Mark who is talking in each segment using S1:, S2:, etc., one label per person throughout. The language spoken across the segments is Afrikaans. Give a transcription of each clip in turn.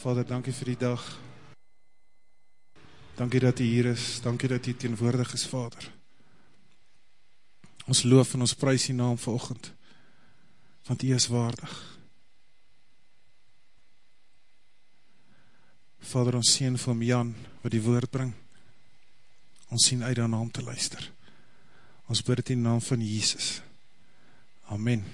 S1: Vader, dankie vir die dag. Dankie dat u hier is. Dankie dat u teenwoordig is, Vader. Ons loof en ons prijs die naam volgend, want u is waardig. Vader, ons sien vir Jan, wat die woord bring, ons sien uit aan naam te luister. Ons bid het in naam van Jesus. Amen.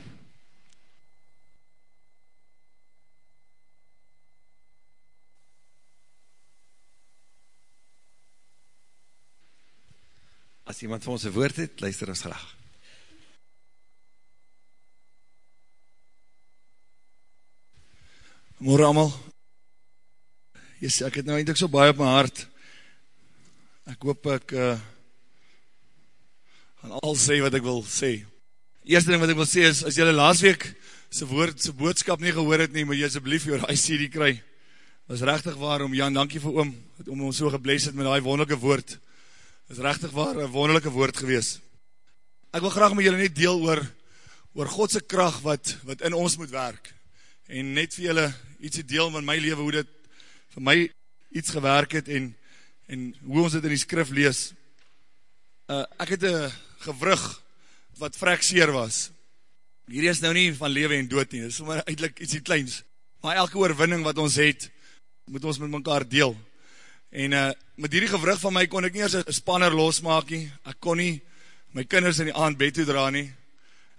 S2: As iemand van ons een woord het, luister ons graag. Morgen allemaal. Yes, ek het nou eindelijk so baie op my hart. Ek hoop ek uh, gaan al sê wat ek wil sê. Eerste ding wat ek wil sê is, as jylle laas week sy woord, sy boodskap nie gehoor het nie, moet jy asjeblief jou ICD kry. Was rechtig waar om Jan, dankie vir oom, om ons so gebles het met die wonderlijke woord is rechtig waar een wonderlijke woord gewees. Ek wil graag met julle net deel oor, oor Godse kracht wat, wat in ons moet werk. En net vir julle ietsie deel van my leven, hoe dit vir my iets gewerk het en, en hoe ons dit in die skrif lees. Uh, ek het een gevrug wat vrek seer was. Hier is nou nie van leven en dood nie, dit is maar eindelijk ietsie kleins. Maar elke oorwinning wat ons het, moet ons met mekaar deel. En uh, met hierdie gewrug van my kon ek nie eers een spanner losmaak nie. Ek kon nie my kinders in die aand bed toe dra nie.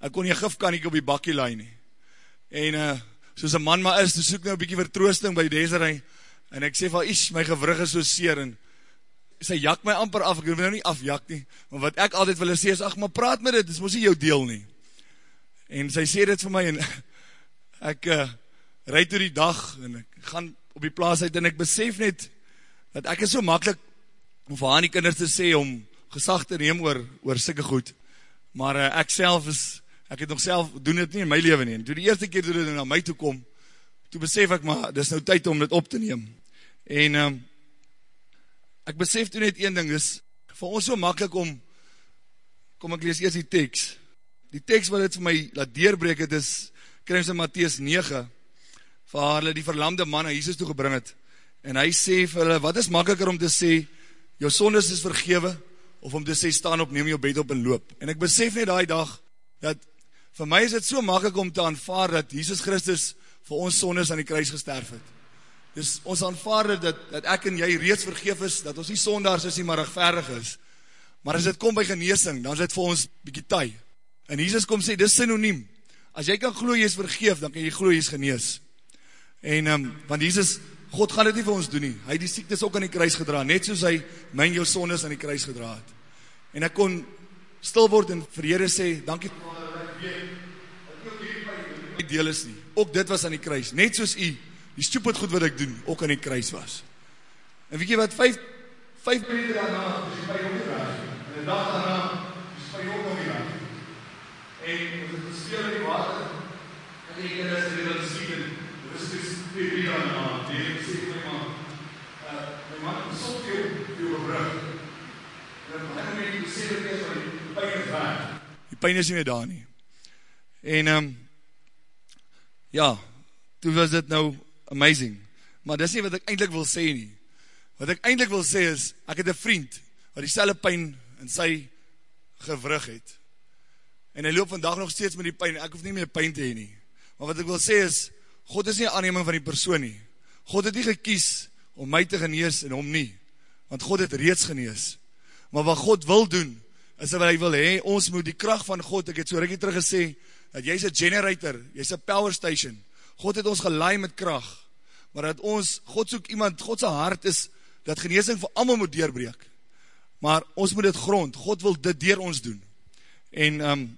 S2: Ek kon nie een gifkaniek op die bakkie laai nie. En uh, soos een man maar is, toe soek nou een bykie vertroosting by Desiree. En ek sê van, ish, my gewrug is so seer. En sy jak my amper af, ek wil nou nie afjak nie. Maar wat ek altyd wil sê is, ach, maar praat met dit, dit mos nie jou deel nie. En sy sê dit vir my, en ek uh, rijd door die dag, en ek gaan op die plaas uit, en ek besef net, dat ek is so makkelijk om vir haar die kinders te sê om gesag te neem oor, oor sikke goed, maar uh, ek self is, ek het nog self, doen dit nie in my leven nie, en toe die eerste keer toe dit na my toe kom, toe besef ek maar, dit is nou tyd om dit op te neem, en um, ek besef toe net een ding, dit is vir ons so makkelijk om, kom ek lees eerst die tekst, die tekst wat het vir my laat deurbreek het is, krijg in Matthäus 9, vir haar die verlamde man na Jesus toe gebring het, en hy sê vir hulle, wat is makkeliker om te sê, jou sondes is vergewe, of om te sê, staan op, neem jou bed op en loop. En ek besef net die dag, dat vir my is het so makkelijk om te aanvaard, dat Jesus Christus vir ons sondes aan die kruis gesterf het. Dus ons aanvaard dat, dat ek en jy reeds vergeef is, dat ons nie sondaars is nie, maar rechtverig is. Maar as het kom by geneesing, dan is het vir ons bykie taai. En Jesus kom sê, dit is synoniem. As jy kan gloe, jy is vergeef, dan kan jy gloe, jy is genees. En, um, want Jesus God gaan dit nie vir ons doen nie. Hy het die siektes ook aan die kruis gedra, net soos hy myn jou sondes aan die kruis gedra het. En ek kon stil word en vir Here sê, dankie Vader ek weet dat ook hierdie pyn nie deel is nie. Ook dit was aan die kruis, net soos u die stupid goed wat ek doen ook aan die kruis was. En weet jy wat 5 5 minute daarna is hy by hom gewees. En 'n dag daarna is hy by hom nog hier. En dit is speel in die water. En die kinders het hulle gesien. Dit is dis twee drie daarna. Die sê my maar uh my man is so veel veel gebrug. En dan moet jy sê dat jy van die pyn is weg. Die pyn is nie meer daar nie. En ehm um, ja, toe was dit nou amazing. Maar dis nie wat ek eintlik wil sê nie. Wat ek eintlik wil sê is ek het 'n vriend wat dieselfde pyn in sy gewrig het. En hy loop vandag nog steeds met die pyn. Ek hoef nie meer pyn te hê nie. Maar wat ek wil sê is God is nie aanneming van die persoon nie. God het nie gekies om my te genees en hom nie, want God het reeds genees. Maar wat God wil doen, is dat hy wil hê ons moet die krag van God, ek het so rukkie terug gesê, dat jy's 'n generator, jy's 'n power station. God het ons gelei met krag. Maar dat ons God soek iemand, God se hart is dat genesing vir almal moet deurbreek. Maar ons moet dit grond. God wil dit deur ons doen. En ehm um,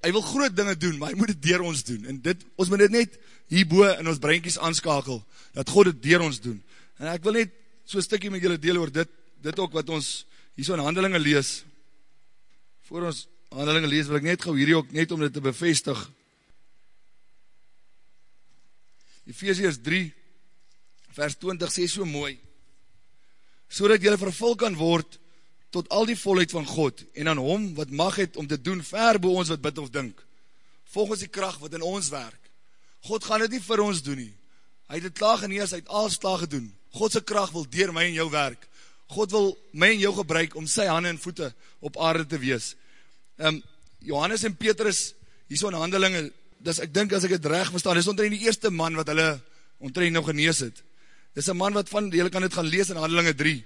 S2: hy wil groot dinge doen, maar hy moet dit deur ons doen. En dit ons moet dit net hierbo in ons breintjies aanskakel dat God dit deur ons doen. En ek wil net so 'n stukkie met julle deel oor dit dit ook wat ons hierso in Handelinge lees. Voor ons Handelinge lees wil ek net gou hierdie ook net om dit te bevestig. Efesiërs 3 vers 20 sê so mooi. Sodat jy vervul kan word tot al die volheid van God en aan hom wat mag het om te doen ver bo ons wat bid of dink. Volgens die krag wat in ons werk. God gaan dit nie vir ons doen nie. Hy het dit klaar genees, hy het alles klaar gedoen. God se krag wil deur my en jou werk. God wil my en jou gebruik om sy hande en voete op aarde te wees. Um, Johannes en Petrus hierso in Handelinge, dis ek dink as ek dit reg verstaan, dis omtrent die eerste man wat hulle omtrent nou genees het. Dis 'n man wat van julle kan dit gaan lees in Handelinge 3.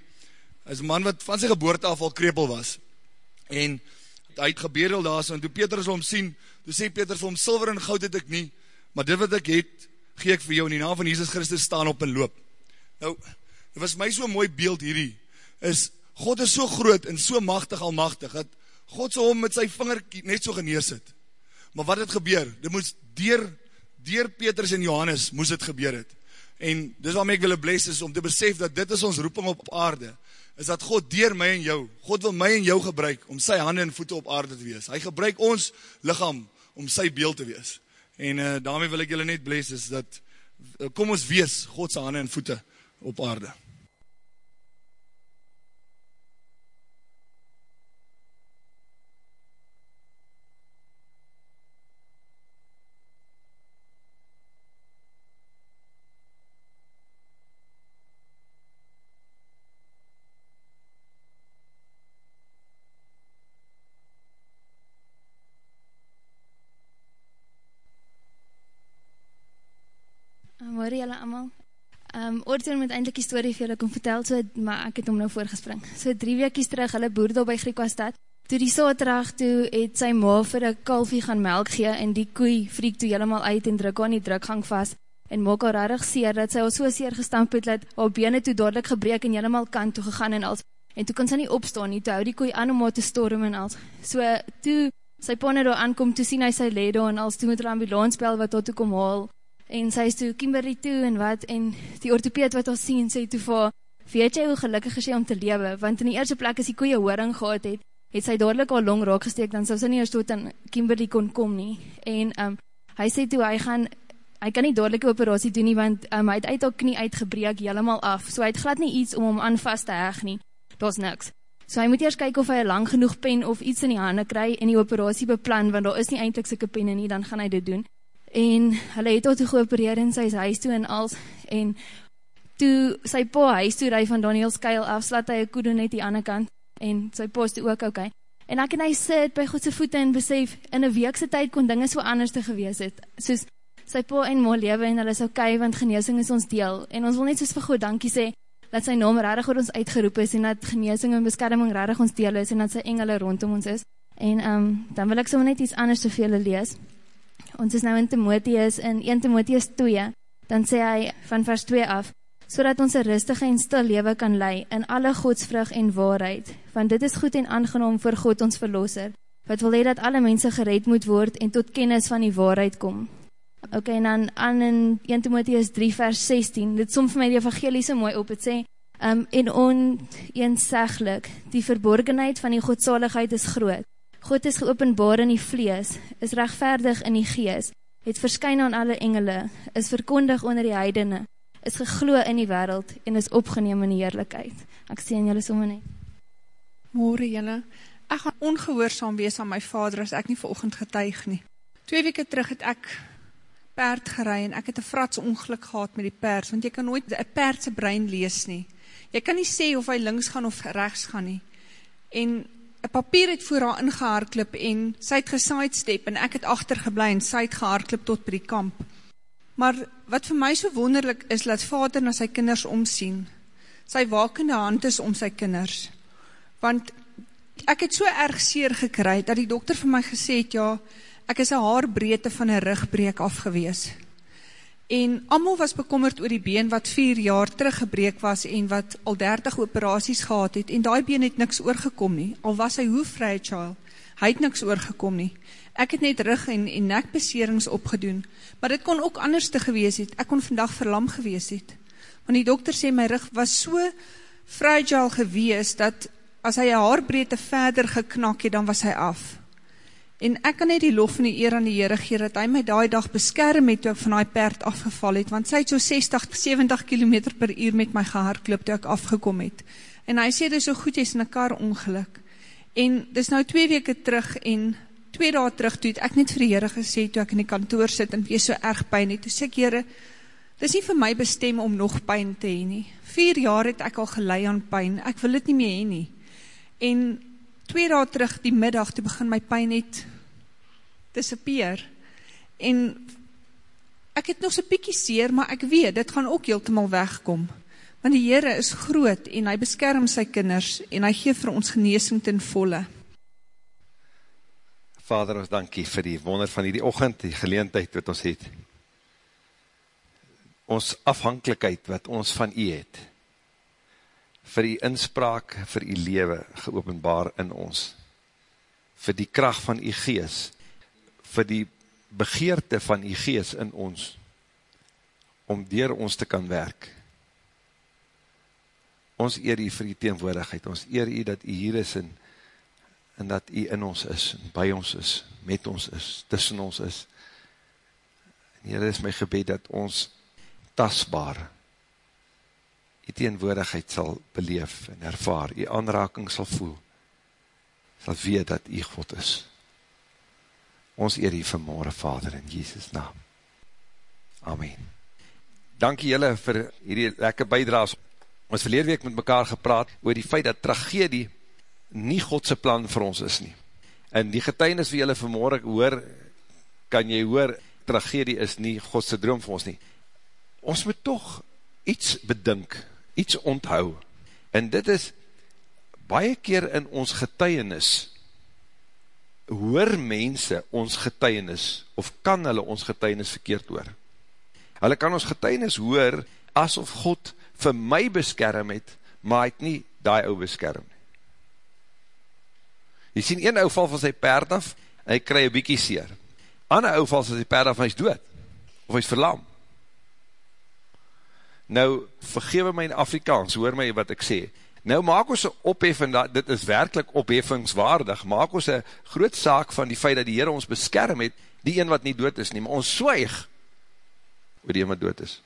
S2: Is 'n man wat van sy geboorte af al krepeel was. En hy het gebedel daarso en toe Petrus hom sien, toe sê Petrus vir hom silwer en goud het ek nie, maar dit wat ek het, gee ek vir jou in die naam van Jesus Christus staan op en loop. Nou, dit was my so mooi beeld hierdie is God is so groot en so magtig almagtig dat God se hom met sy vinger net so genees het. Maar wat het gebeur? Dit moes deur deur Petrus en Johannes moes dit gebeur het. En dis waarmee ek wil bless is om te besef dat dit is ons roeping op aarde. Is dat God deur my en jou, God wil my en jou gebruik om sy hande en voete op aarde te wees. Hy gebruik ons liggaam om sy beeld te wees. En uh, daarmee wil ek julle net bless is dat uh, kom ons wees God se hande en voete op aarde.
S3: Môre julle almal. Ehm um, Orton moet eintlik die storie vir julle kom vertel, so maar ek het hom nou voorgespring. So 3 weekies terug, hulle boer daar by Griquastad. Toe die Saterdag toe het sy ma vir 'n kalfie gaan melk gee en die koei friek toe heeltemal uit en druk haar in die drukgang vas en maak haar regtig seer dat sy al so seer gestamp het dat haar bene toe dadelik gebreek en heeltemal kant toe gegaan en al en toe kon sy nie opstaan nie. Toe hou die koei aan om haar te storm en al. So toe sy pa net daar aankom, toe sien hy sy lê daar en al toe moet hulle ambulans bel wat haar toe kom haal en sy is toe Kimberley toe en wat en die ortopeed wat ons sien sê toe vir weet jy hoe gelukkig is jy om te lewe? Want in die eerste plek as die koeie horing gehad het het sy dadelik haar long raak gesteek dan sou sy nie eers tot aan Kimberley kon kom nie. En um, hy sê toe hy gaan hy kan nie dadelik 'n operasie doen nie want um, hy het uit haar knie uitgebreek heeltemal af. So hy het glad nie iets om hom aan vas te heg nie. Daar's niks. So hy moet eers kyk of hy 'n lang genoeg pen of iets in die hande kry en die operasie beplan want daar is nie eintlik sulke penne nie dan gaan hy dit doen en hulle het tot toe geopereer in sy huis toe en als. En toe sy pa huis toe ry van Daniel skuil af slat hy 'n koedo net die ander kant. En sy pa is toe ook okay en ek en hy sit by God se voete en besef in 'n week se tyd kon dinge so anders te gewees het soos sy pa en ma lewe en hulle is okay want genesing is ons deel. En ons wil net soos vir God dankie sê dat sy naam regtig oor ons uitgeroep is en dat genesing en beskerming regtig ons deel is en dat sy engele rondom ons is. En um, dan wil ek sommer net iets anders te julle lees ons is nou in Timotheus, in 1 Timotheus 2, dan sê hy van vers 2 af, so ons een rustige en stil leven kan lei, in alle godsvrug en waarheid, want dit is goed en aangenom vir God ons verlosser, wat wil hee dat alle mense gereed moet word en tot kennis van die waarheid kom. Ok, en dan aan in 1 Timotheus 3 vers 16, dit som vir my die evangelie so mooi op, het sê, um, en oneenseglik, die verborgenheid van die godsaligheid is groot, God is geopenbaar in die vlees, is rechtvaardig in die gees, het verskyn aan alle engele, is verkondig onder die heidene, is geglo in die wereld en is opgeneem in die heerlijkheid. Ek sê in julle somme nie.
S4: Morgen julle, ek gaan ongehoorzaam wees aan my vader as ek nie verochend getuig nie. Twee weke terug het ek paard gerei en ek het een frats ongeluk gehad met die paard, want jy kan nooit een paardse brein lees nie. Jy kan nie sê of hy links gaan of rechts gaan nie. En een papier het voor haar ingehaarklip en sy het gesidestep en ek het achtergeblij en sy het gehaarklip tot by die kamp. Maar wat vir my so wonderlik is, laat vader na sy kinders omsien. Sy wakende hand is om sy kinders. Want ek het so erg seer gekry, dat die dokter vir my gesê het, ja, ek is een haarbreedte van een rugbreek afgewees. En amal was bekommerd oor die been wat 4 jaar teruggebreek was en wat al 30 operaties gehad het en die been het niks oorgekom nie, al was hy hoe fragile, hy het niks oorgekom nie. Ek het net rug en, en nekbeserings opgedoen, maar dit kon ook anders te gewees het, ek kon vandag verlam gewees het. Want die dokter sê my rug was so fragile gewees, dat as hy haarbreedte verder geknak het, dan was hy af. En ek kan net die lof en die eer aan die Heere gee, dat hy my daai dag beskerm het, toe ek van die perd afgeval het, want sy het so 60, 70 km per uur met my gehaarklip, toe ek afgekom het. En hy sê, dit is so goed, jy is in een kar ongeluk. En dit is nou twee weke terug, en twee dae terug, toe het ek net vir die Heere gesê, toe ek in die kantoor sit, en wees so erg pijn het, toe sê ek, Heere, Dis nie vir my bestem om nog pijn te heen nie. Vier jaar het ek al gelei aan pijn, ek wil het nie meer heen nie. En twee daad terug die middag, toe begin my pijn net disappear. En ek het nog so piekie seer, maar ek weet, dit gaan ook heeltemal wegkom. Want die Heere is groot en hy beskerm sy kinders en hy geef vir ons geneesing ten volle.
S5: Vader, ons dankie vir die wonder van die ochend, die geleentheid wat ons het. Ons afhankelijkheid wat ons van u het. Vir die inspraak, vir die lewe geopenbaar in ons. Vir die kracht van die gees. Vir die begeerte van die gees in ons. Om dier ons te kan werk. Ons eer u vir die teenwoordigheid. Ons eer u dat u hier is en en dat u in ons is, en by ons is, met ons is, tussen ons is. En hier is my gebed dat ons tasbaar die teenwoordigheid sal beleef en ervaar, die aanraking sal voel, sal weet dat die God is. Ons eer die vanmorgen, Vader, in Jesus naam. Amen. Dankie julle vir hierdie lekker bijdraas. Ons verlede week met mekaar gepraat oor die feit dat tragedie nie Godse plan vir ons is nie. En die getuinis wie julle vanmorgen hoor, kan jy hoor, tragedie is nie Godse droom vir ons nie. Ons moet toch iets bedink, iets onthou. En dit is, baie keer in ons getuienis, hoor mense ons getuienis, of kan hulle ons getuienis verkeerd hoor. Hulle kan ons getuienis hoor, asof God vir my beskerm het, maar het nie die ou beskerm. Jy sien, een ou val van sy perd af, en hy krij een bykie seer. Ander ou val van sy perd af, en hy is dood. Of hy is verlam. Nou, vergewe my in Afrikaans, hoor my wat ek sê. Nou maak ons een opheffing, dit is werkelijk opheffingswaardig, maak ons een groot saak van die feit dat die Heer ons beskerm het, die een wat nie dood is nie, maar ons swaig oor die een wat dood is.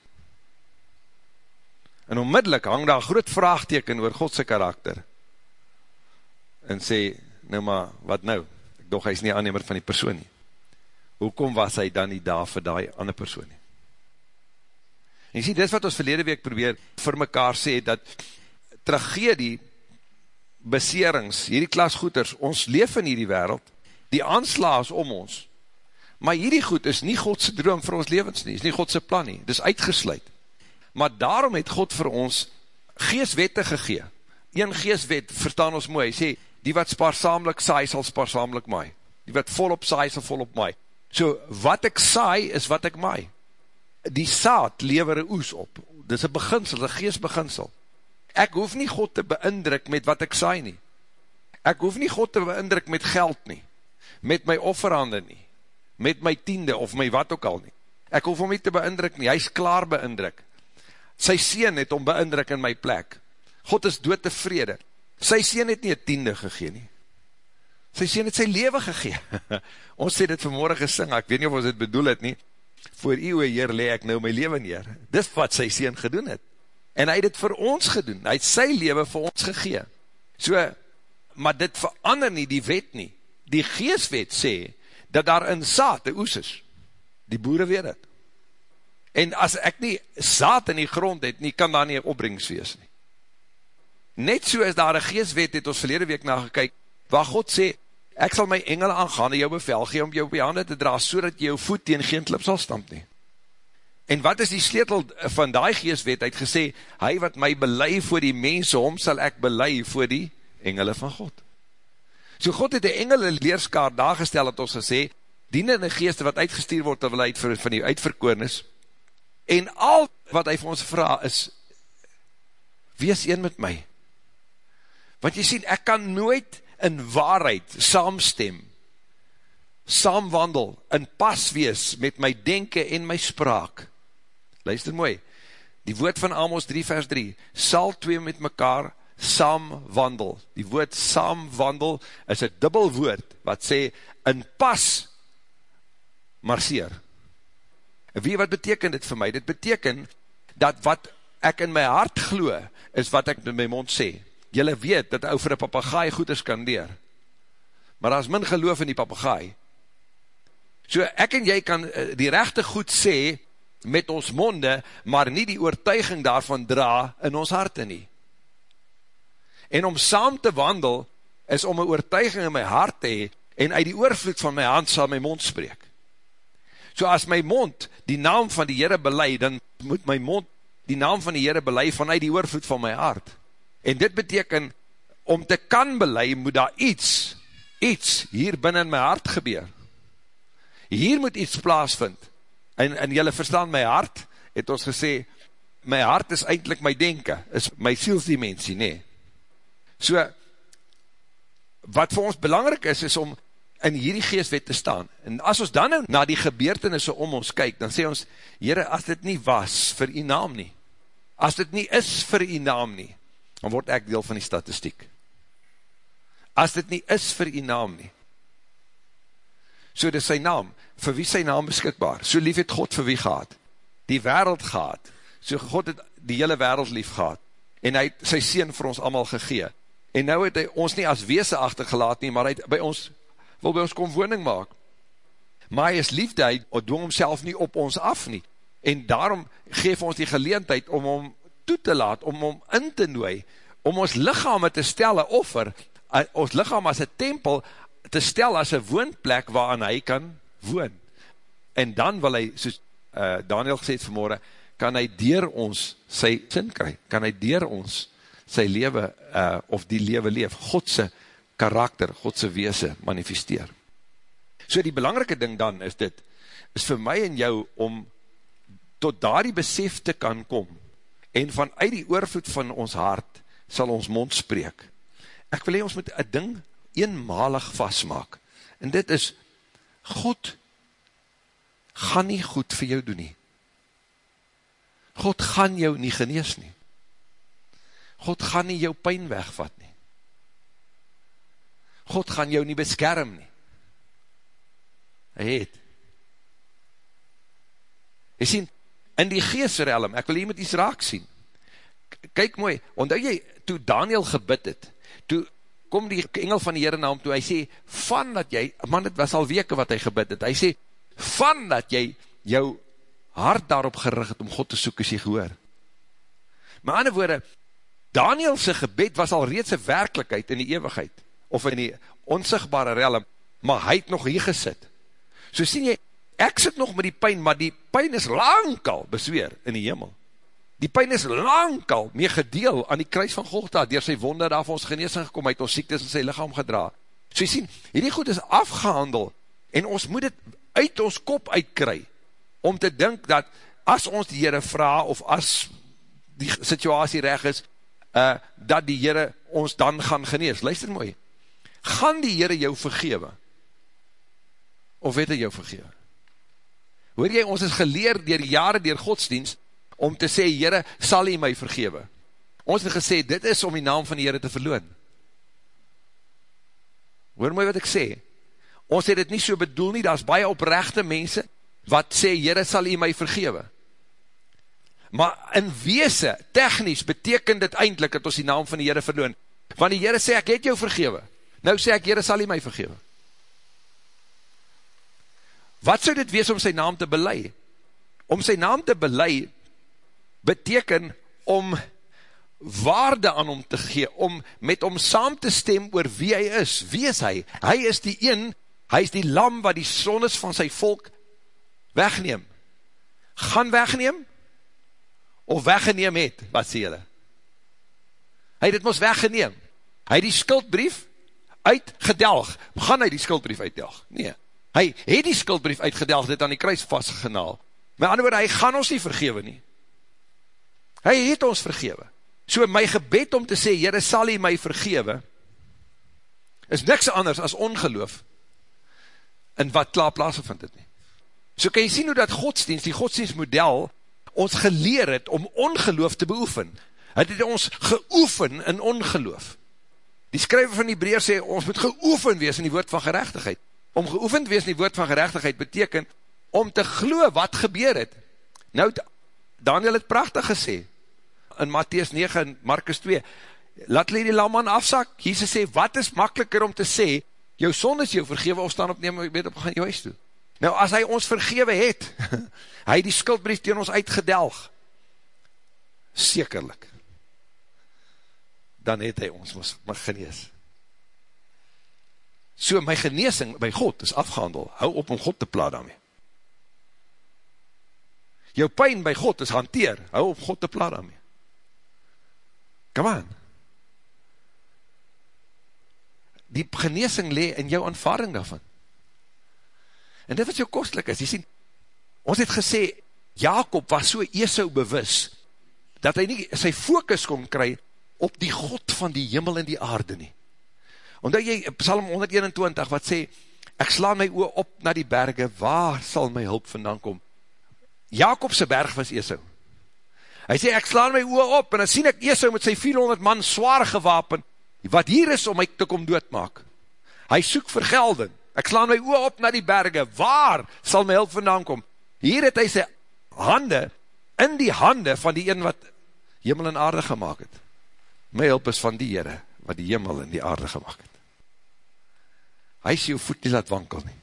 S5: En onmiddellik hang daar groot vraagteken oor Godse karakter. En sê, nou maar, wat nou? Ek dog, hy is nie aannemer van die persoon nie. Hoekom was hy dan nie daar vir die ander persoon nie? En jy sê, dit wat ons verlede week probeer vir mekaar sê, dat tragedie, beserings, hierdie klasgoeders, ons leef in hierdie wereld, die aanslaas om ons, maar hierdie goed is nie Godse droom vir ons levens nie, is nie Godse plan nie, dit is uitgesluit. Maar daarom het God vir ons geestwette gegee. Een geestwet, verstaan ons mooi, sê, die wat spaarsamelijk saai, sal spaarsamelijk maai. Die wat volop saai, sal volop maai. So, wat ek saai, is wat ek maai. Die saad lever een oes op. Dit is een beginsel, een geestbeginsel. Ek hoef nie God te beindruk met wat ek saai nie. Ek hoef nie God te beindruk met geld nie, met my offerhande nie, met my tiende of my wat ook al nie. Ek hoef hom nie te beindruk nie, hy is klaar beindruk. Sy sien het om beindruk in my plek. God is dood tevrede. Sy sien het nie een tiende gegeen nie. Sy sien het sy leven gegeen. ons sê dit vanmorgen gesing, ek weet nie of ons dit bedoel het nie, voor eeuwe Heer le ek nou my leven neer. Dis wat sy sien gedoen het en hy het het vir ons gedoen, hy het sy leven vir ons gegeen. So, maar dit verander nie die wet nie. Die geestwet sê, dat daar in saad die oes is. Die boere weet het. En as ek nie saad in die grond het nie, kan daar nie opbrengs wees nie. Net so is daar een geestwet, het ons verlede week na gekyk, waar God sê, ek sal my engel aangaan en jou bevel gee om jou op die handen te dra, so dat jou voet tegen geen klip sal stamp nie. En wat is die sleutel van die geestwet? Hy het gesê, hy wat my belei voor die mense, hom sal ek belei voor die engele van God. So God het die engele leerskaart daar gestel, het ons gesê, dienende geeste wat uitgestuur word, terwijl hy van die uitverkoornis, en al wat hy vir ons vraag is, wees een met my. Want jy sien, ek kan nooit in waarheid saamstem, saamwandel, in pas wees met my denken en my spraak, luister mooi, die woord van Amos 3 vers 3, sal twee met mekaar saam wandel, die woord saam wandel is een dubbel woord, wat sê, in pas marseer, en wie wat beteken dit vir my, dit beteken, dat wat ek in my hart glo, is wat ek met my mond sê, jylle weet, dat ou vir een papagaai goed is kandeer, maar daar is min geloof in die papagaai, so ek en jy kan eh, die rechte goed sê, met ons monde, maar nie die oortuiging daarvan dra in ons harte nie. En om saam te wandel, is om een oortuiging in my hart te hee, en uit die oorvloed van my hand sal my mond spreek. So as my mond die naam van die Heere belei, dan moet my mond die naam van die Heere belei vanuit die oorvloed van my hart. En dit beteken, om te kan belei, moet daar iets, iets hier binnen in my hart gebeur. Hier moet iets plaasvind. En, en jylle verstaan my hart, het ons gesê, my hart is eindelijk my denken, is my sielsdimensie, nee. So, wat vir ons belangrijk is, is om in hierdie geestwet te staan. En as ons dan nou na die gebeurtenisse om ons kyk, dan sê ons, Heere, as dit nie was vir die naam nie, as dit nie is vir die naam nie, dan word ek deel van die statistiek. As dit nie is vir die naam nie, so dit is sy naam, vir wie sy naam beskikbaar, so lief het God vir wie gehad, die wereld gehad, so God het die hele wereld lief gehad, en hy het sy sien vir ons allemaal gegee, en nou het hy ons nie as wees achtergelaat nie, maar hy het by ons, wil by ons kom woning maak, maar hy is liefde, hy dwing homself nie op ons af nie, en daarom geef ons die geleentheid om hom toe te laat, om hom in te nooi, om ons lichaam te stel, een offer, eh, ons lichaam as een tempel, te stel as een woonplek waaran hy kan woon. En dan wil hy, soos uh, Daniel gesê het vanmorgen, kan hy dier ons sy sin kry, kan hy dier ons sy lewe, uh, of die lewe leef, Godse karakter, Godse weese manifesteer. So die belangrike ding dan is dit, is vir my en jou om tot daar die besef te kan kom, en vanuit die oorvoet van ons hart, sal ons mond spreek. Ek wil hee, ons moet een ding eenmalig vastmaak, en dit is, God gaan nie goed vir jou doen nie. God gaan jou nie genees nie. God gaan nie jou pijn wegvat nie. God gaan jou nie beskerm nie. Hy het. Hy sien, in die geestrelm, ek wil hier met iets raak sien, kyk mooi, omdat jy, toe Daniel gebid het, toe kom die engel van die Heere na hom toe, hy sê, van dat jy, man, het was al weke wat hy gebid het, hy sê, van dat jy jou hart daarop gerig het om God te soek, is jy gehoor. Maar ander woorde, Danielse gebed was al reeds een werkelijkheid in die eeuwigheid, of in die onsigbare relm, maar hy het nog hier gesit. So sien jy, ek sit nog met die pijn, maar die pijn is lang al besweer in die hemel. Die pijn is lang al mee gedeel aan die kruis van Golgotha, dier sy wonder daar vir ons geneesing gekom, uit ons siektes in sy lichaam gedra. So jy sien, hierdie goed is afgehandel, en ons moet het uit ons kop uitkry, om te dink dat, as ons die Heere vraag, of as die situasie reg is, uh, dat die Heere ons dan gaan genees. Luister mooi, gaan die Heere jou vergewe? Of weet hy jou vergewe? Hoor jy, ons is geleer dier jare dier godsdienst, om te sê, Heere, sal hy my vergewe? Ons het gesê, dit is om die naam van die Heere te verloon. Hoor my wat ek sê? Ons het dit nie so bedoel nie, daar is baie oprechte mense, wat sê, Heere, sal hy my vergewe? Maar in weese, technisch, beteken dit eindelijk, dat ons die naam van die Heere verloon. Want die Heere sê, ek het jou vergewe. Nou sê ek, Heere, sal hy my vergewe? Wat zou dit wees om sy naam te belei? Om sy naam te belei, beteken om waarde aan hom te gee, om met hom saam te stem oor wie hy is. Wie is hy? Hy is die een, hy is die lam wat die sonnes van sy volk wegneem. Gaan wegneem? Of weggeneem het, wat sê julle? Hy het het ons weggeneem. Hy het die skuldbrief uitgedelg. Gaan hy die skuldbrief uitdelg? Nee. Hy het die skuldbrief uitgedelg, dit aan die kruis vastgenaal. Met ander woord, hy gaan ons nie vergewe nie. Hy het ons vergewe. So my gebed om te sê, Heere, sal hy my vergewe, is niks anders as ongeloof in wat klaar plaasgevind het nie. So kan jy sien hoe dat godsdienst, die godsdienstmodel, ons geleer het om ongeloof te beoefen. Het het ons geoefen in ongeloof. Die skryver van die breer sê, ons moet geoefen wees in die woord van gerechtigheid. Om geoefend wees in die woord van gerechtigheid beteken, om te glo wat gebeur het. Nou, Daniel het prachtig gesê, in Matthäus 9 en Markus 2, laat hulle die lamman afsak, Jesus sê, wat is makkeliker om te sê, jou son is jou vergewe, of staan op neem, weet op, gaan jou huis toe. Nou, as hy ons vergewe het, hy die skuldbrief tegen ons uitgedelg, sekerlik, dan het hy ons mag genees. So my geneesing by God is afgehandel, hou op om God te pla daarmee. Jou pijn by God is hanteer, hou op God te pla daarmee. Come on. Die geneesing le in jou aanvaring daarvan. En dit wat so kostelijk is, jy sien, ons het gesê, Jacob was so Esau bewus, dat hy nie sy focus kon kry op die God van die jimmel en die aarde nie. Omdat jy, Psalm 121, wat sê, ek slaan my oor op na die berge, waar sal my hulp vandaan kom? Jacobse berg was Esau. Hy sê, ek slaan my oor op, en dan sien ek Esau met sy 400 man zwaar gewapen, wat hier is om my te kom doodmaak. Hy soek vergelding. Ek slaan my oor op na die berge, waar sal my hulp vandaan kom? Hier het hy sy hande, in die hande van die een wat hemel en aarde gemaakt het. My hulp is van die Heere, wat die hemel en die aarde gemaakt het. Hy sê jou voet nie laat wankel nie.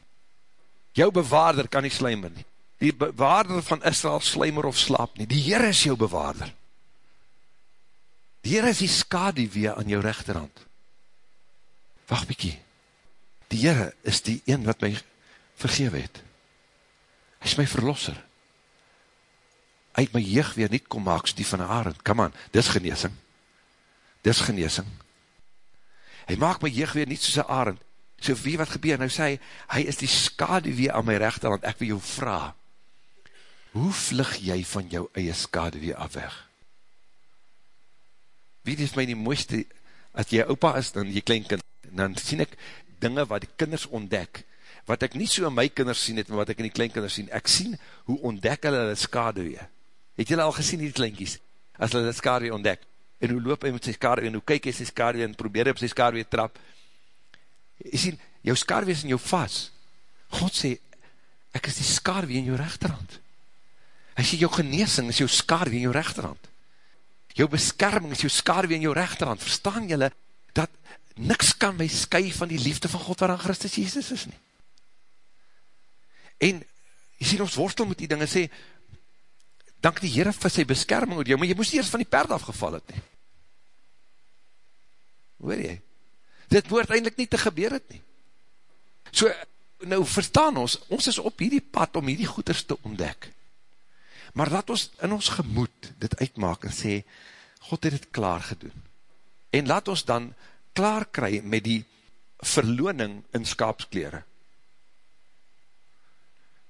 S5: Jou bewaarder kan nie slijmer nie. Die bewaarder van Israel slijmer of slaap nie. Die Heere is jou bewaarder. Die Heere is die skadewee aan jou rechterhand. Wacht bykie die Heere is die een wat my vergewe het. Hy is my verlosser. Hy het my jeug weer niet kom maak, so die van haar, come on, dis geneesing. Dis geneesing. Hy maak my jeug weer niet soos arend. So wie wat gebeur, nou sê hy, hy is die skade weer aan my rechterhand, ek wil jou vraag, hoe vlug jy van jou eie skade weer af weg? Wie is my die mooiste, as jy opa is, dan jy kleinkind, dan sien ek, dinge wat die kinders ontdek, wat ek nie so in my kinders sien het, maar wat ek in die kleinkinders sien, ek sien hoe ontdek hulle hulle skadewee. Het julle al gesien die kleinkies, as hulle die skadewee ontdek, en hoe loop hy met sy skadewee, en hoe kyk hy sy skadewee, en probeer hy op sy skadewee trap. Jy sien, jou skadewee is in jou vast. God sê, ek is die skadewee in jou rechterhand. Hy sê, jou geneesing is jou skadewee in jou rechterhand. Jou beskerming is jou skadewee in jou rechterhand. Verstaan julle, dat niks kan my sky van die liefde van God waaraan Christus Jesus is nie. En, jy sien ons worstel met die dinge sê, dank die Heere vir sy beskerming oor jou, maar jy moest eerst van die perd afgeval het nie. Hoor jy? Dit woord eindelijk nie te gebeur het nie. So, nou verstaan ons, ons is op hierdie pad om hierdie goeders te ontdek. Maar laat ons in ons gemoed dit uitmaak en sê, God het het klaar gedoen. En laat ons dan klaar kry met die verloning in skaapskleren.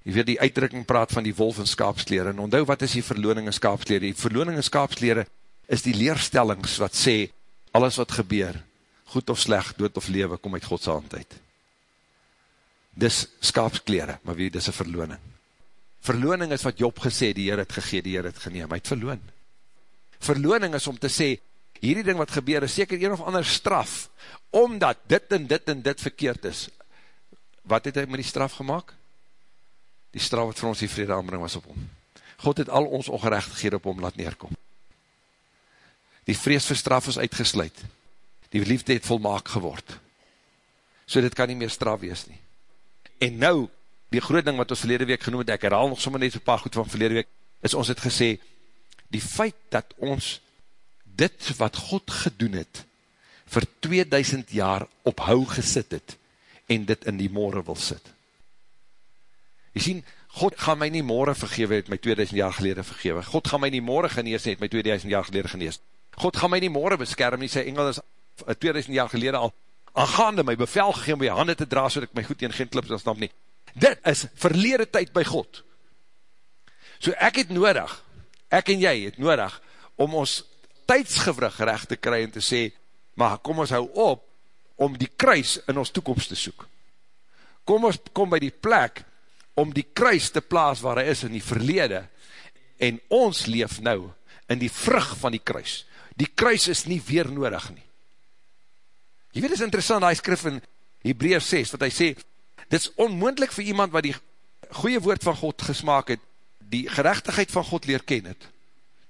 S5: Jy weet die uitdrukking praat van die wolf in skaapskleren, en onthou wat is die verloning in skaapskleren? Die verloning in skaapskleren is die leerstellings wat sê, alles wat gebeur, goed of sleg, dood of lewe, kom uit Godse hand uit. Dis skaapskleren, maar wie, dis een verloning. Verloning is wat Job gesê, die Heer het gegee, die Heer het geneem, hy het verloon. Verloning is om te sê, hierdie ding wat gebeur is seker een of ander straf, omdat dit en dit en dit verkeerd is. Wat het hy met die straf gemaakt? Die straf wat vir ons die vrede aanbring was op hom. God het al ons ongerechtigheid op hom laat neerkom. Die vrees vir straf is uitgesluit. Die liefde het volmaak geword. So dit kan nie meer straf wees nie. En nou, die groot ding wat ons verlede week genoem het, ek herhaal nog sommer net so paar goed van verlede week, is ons het gesê, die feit dat ons dit wat God gedoen het, vir 2000 jaar op hou gesit het, en dit in die morgen wil sit. Jy sien, God gaan my nie morgen vergewe, het my 2000 jaar gelede vergewe. God gaan my nie morgen genees, het my 2000 jaar gelede genees. God gaan my nie morgen beskerm, nie sy engel is 2000 jaar gelede al aangaande my bevel gegeen om my handen te dra, so dat ek my goed in geen klips dan snap nie. Dit is verlede tyd by God. So ek het nodig, ek en jy het nodig, om ons tydsgewrig recht te kry en te sê, maar kom ons hou op om die kruis in ons toekomst te soek. Kom ons kom by die plek om die kruis te plaas waar hy is in die verlede en ons leef nou in die vrug van die kruis. Die kruis is nie weer nodig nie. Jy weet, is interessant, hy skrif in Hebreer 6, wat hy sê, dit is onmoendlik vir iemand wat die goeie woord van God gesmaak het, die gerechtigheid van God leer ken het,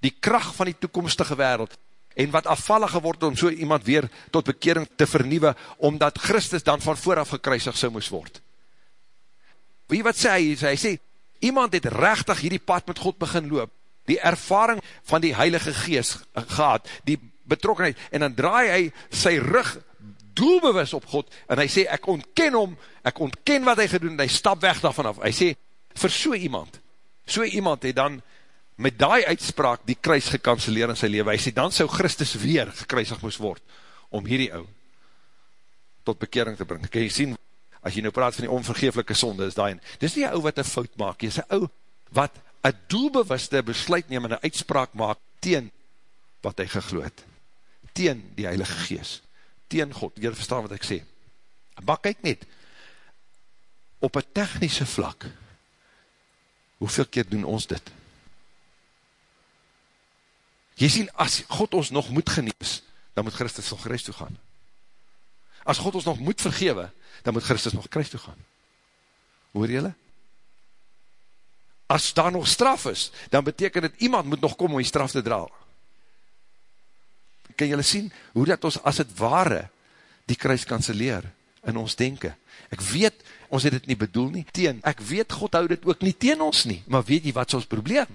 S5: die kracht van die toekomstige wereld, en wat afvallig geword om so iemand weer tot bekering te vernieuwe, omdat Christus dan van vooraf gekruisig so moes word. Wie wat sê hy? Hy sê, iemand het rechtig hierdie pad met God begin loop, die ervaring van die heilige geest gehad, die betrokkenheid, en dan draai hy sy rug doelbewus op God, en hy sê, ek ontken hom, ek ontken wat hy gedoen, en hy stap weg daarvan af. Hy sê, vir so iemand, so iemand het dan met die uitspraak die kruis gekanceleer in sy leven. Hy sê, dan sou Christus weer gekruisig moes word, om hierdie ou tot bekering te bring. Kan jy sien, as jy nou praat van die onvergeeflike sonde, is daarin. Dis nie een ou wat een fout maak, jy is een ou wat een doelbewuste besluit neem en een uitspraak maak teen wat hy gegloed. Teen die Heilige Gees. Teen God. Jy verstaan wat ek sê. Maar kyk net, op een technische vlak, hoeveel keer doen ons dit? Jy sien, as God ons nog moet genees, dan moet Christus nog kruis toe gaan. As God ons nog moet vergewe, dan moet Christus nog kruis toe gaan. Hoor jylle? As daar nog straf is, dan beteken het iemand moet nog kom om die straf te dra. Kan jylle sien, hoe dat ons as het ware die kruis kanseleer in ons denken. Ek weet, ons het het nie bedoel nie, teen. Ek weet, God hou dit ook nie teen ons nie, maar weet jy wat is ons probleem?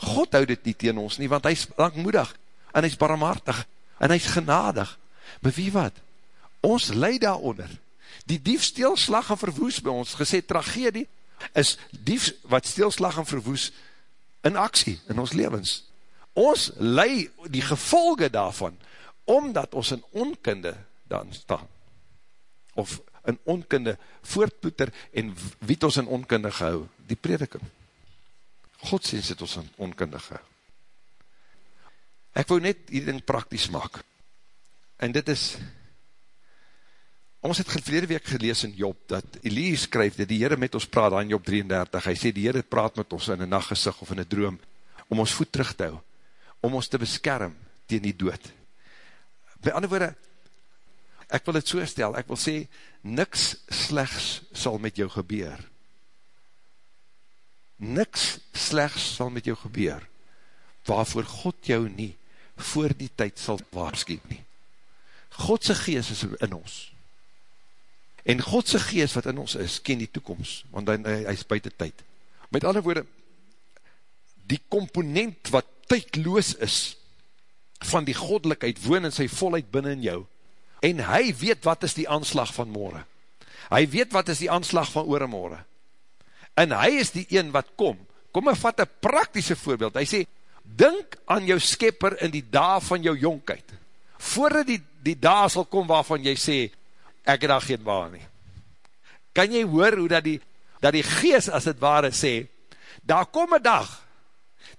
S5: God hou dit nie teen ons nie, want hy is langmoedig, en hy is barmhartig, en hy is genadig. Maar wie wat? Ons leid daaronder. Die dief steelslag en verwoes by ons, gesê tragedie, is dief wat steelslag en verwoes in aksie, in ons levens. Ons lei die gevolge daarvan, omdat ons in onkunde dan staan. Of in onkunde voortploeter, en wie het ons in onkunde gehou? Die prediking. Godsdienst het ons onkundige. Ek wou net die ding prakties maak. En dit is, ons het verlede week gelees in Job, dat Elie skryf, dat die Heere met ons praat, aan Job 33, hy sê die Heere praat met ons in een nachtgesig of in een droom, om ons voet terug te hou, om ons te beskerm tegen die dood. By ander woorde, ek wil het so stel, ek wil sê, niks slechts sal met jou gebeur, niks slechts sal met jou gebeur, waarvoor God jou nie voor die tyd sal waarschuw nie. Godse geest is in ons. En Godse geest wat in ons is, ken die toekomst, want hy, hy is buiten tyd. Met andere woorde, die component wat tydloos is, van die godlikheid woon in sy volheid binnen jou, en hy weet wat is die aanslag van morgen. Hy weet wat is die aanslag van ooremorgen en hy is die een wat kom, kom en vat een praktische voorbeeld, hy sê, dink aan jou skepper in die dag van jou jonkheid, voordat die, die dag sal kom waarvan jy sê, ek het daar geen waar nie. Kan jy hoor hoe dat die, dat die gees as het ware sê, daar kom een dag,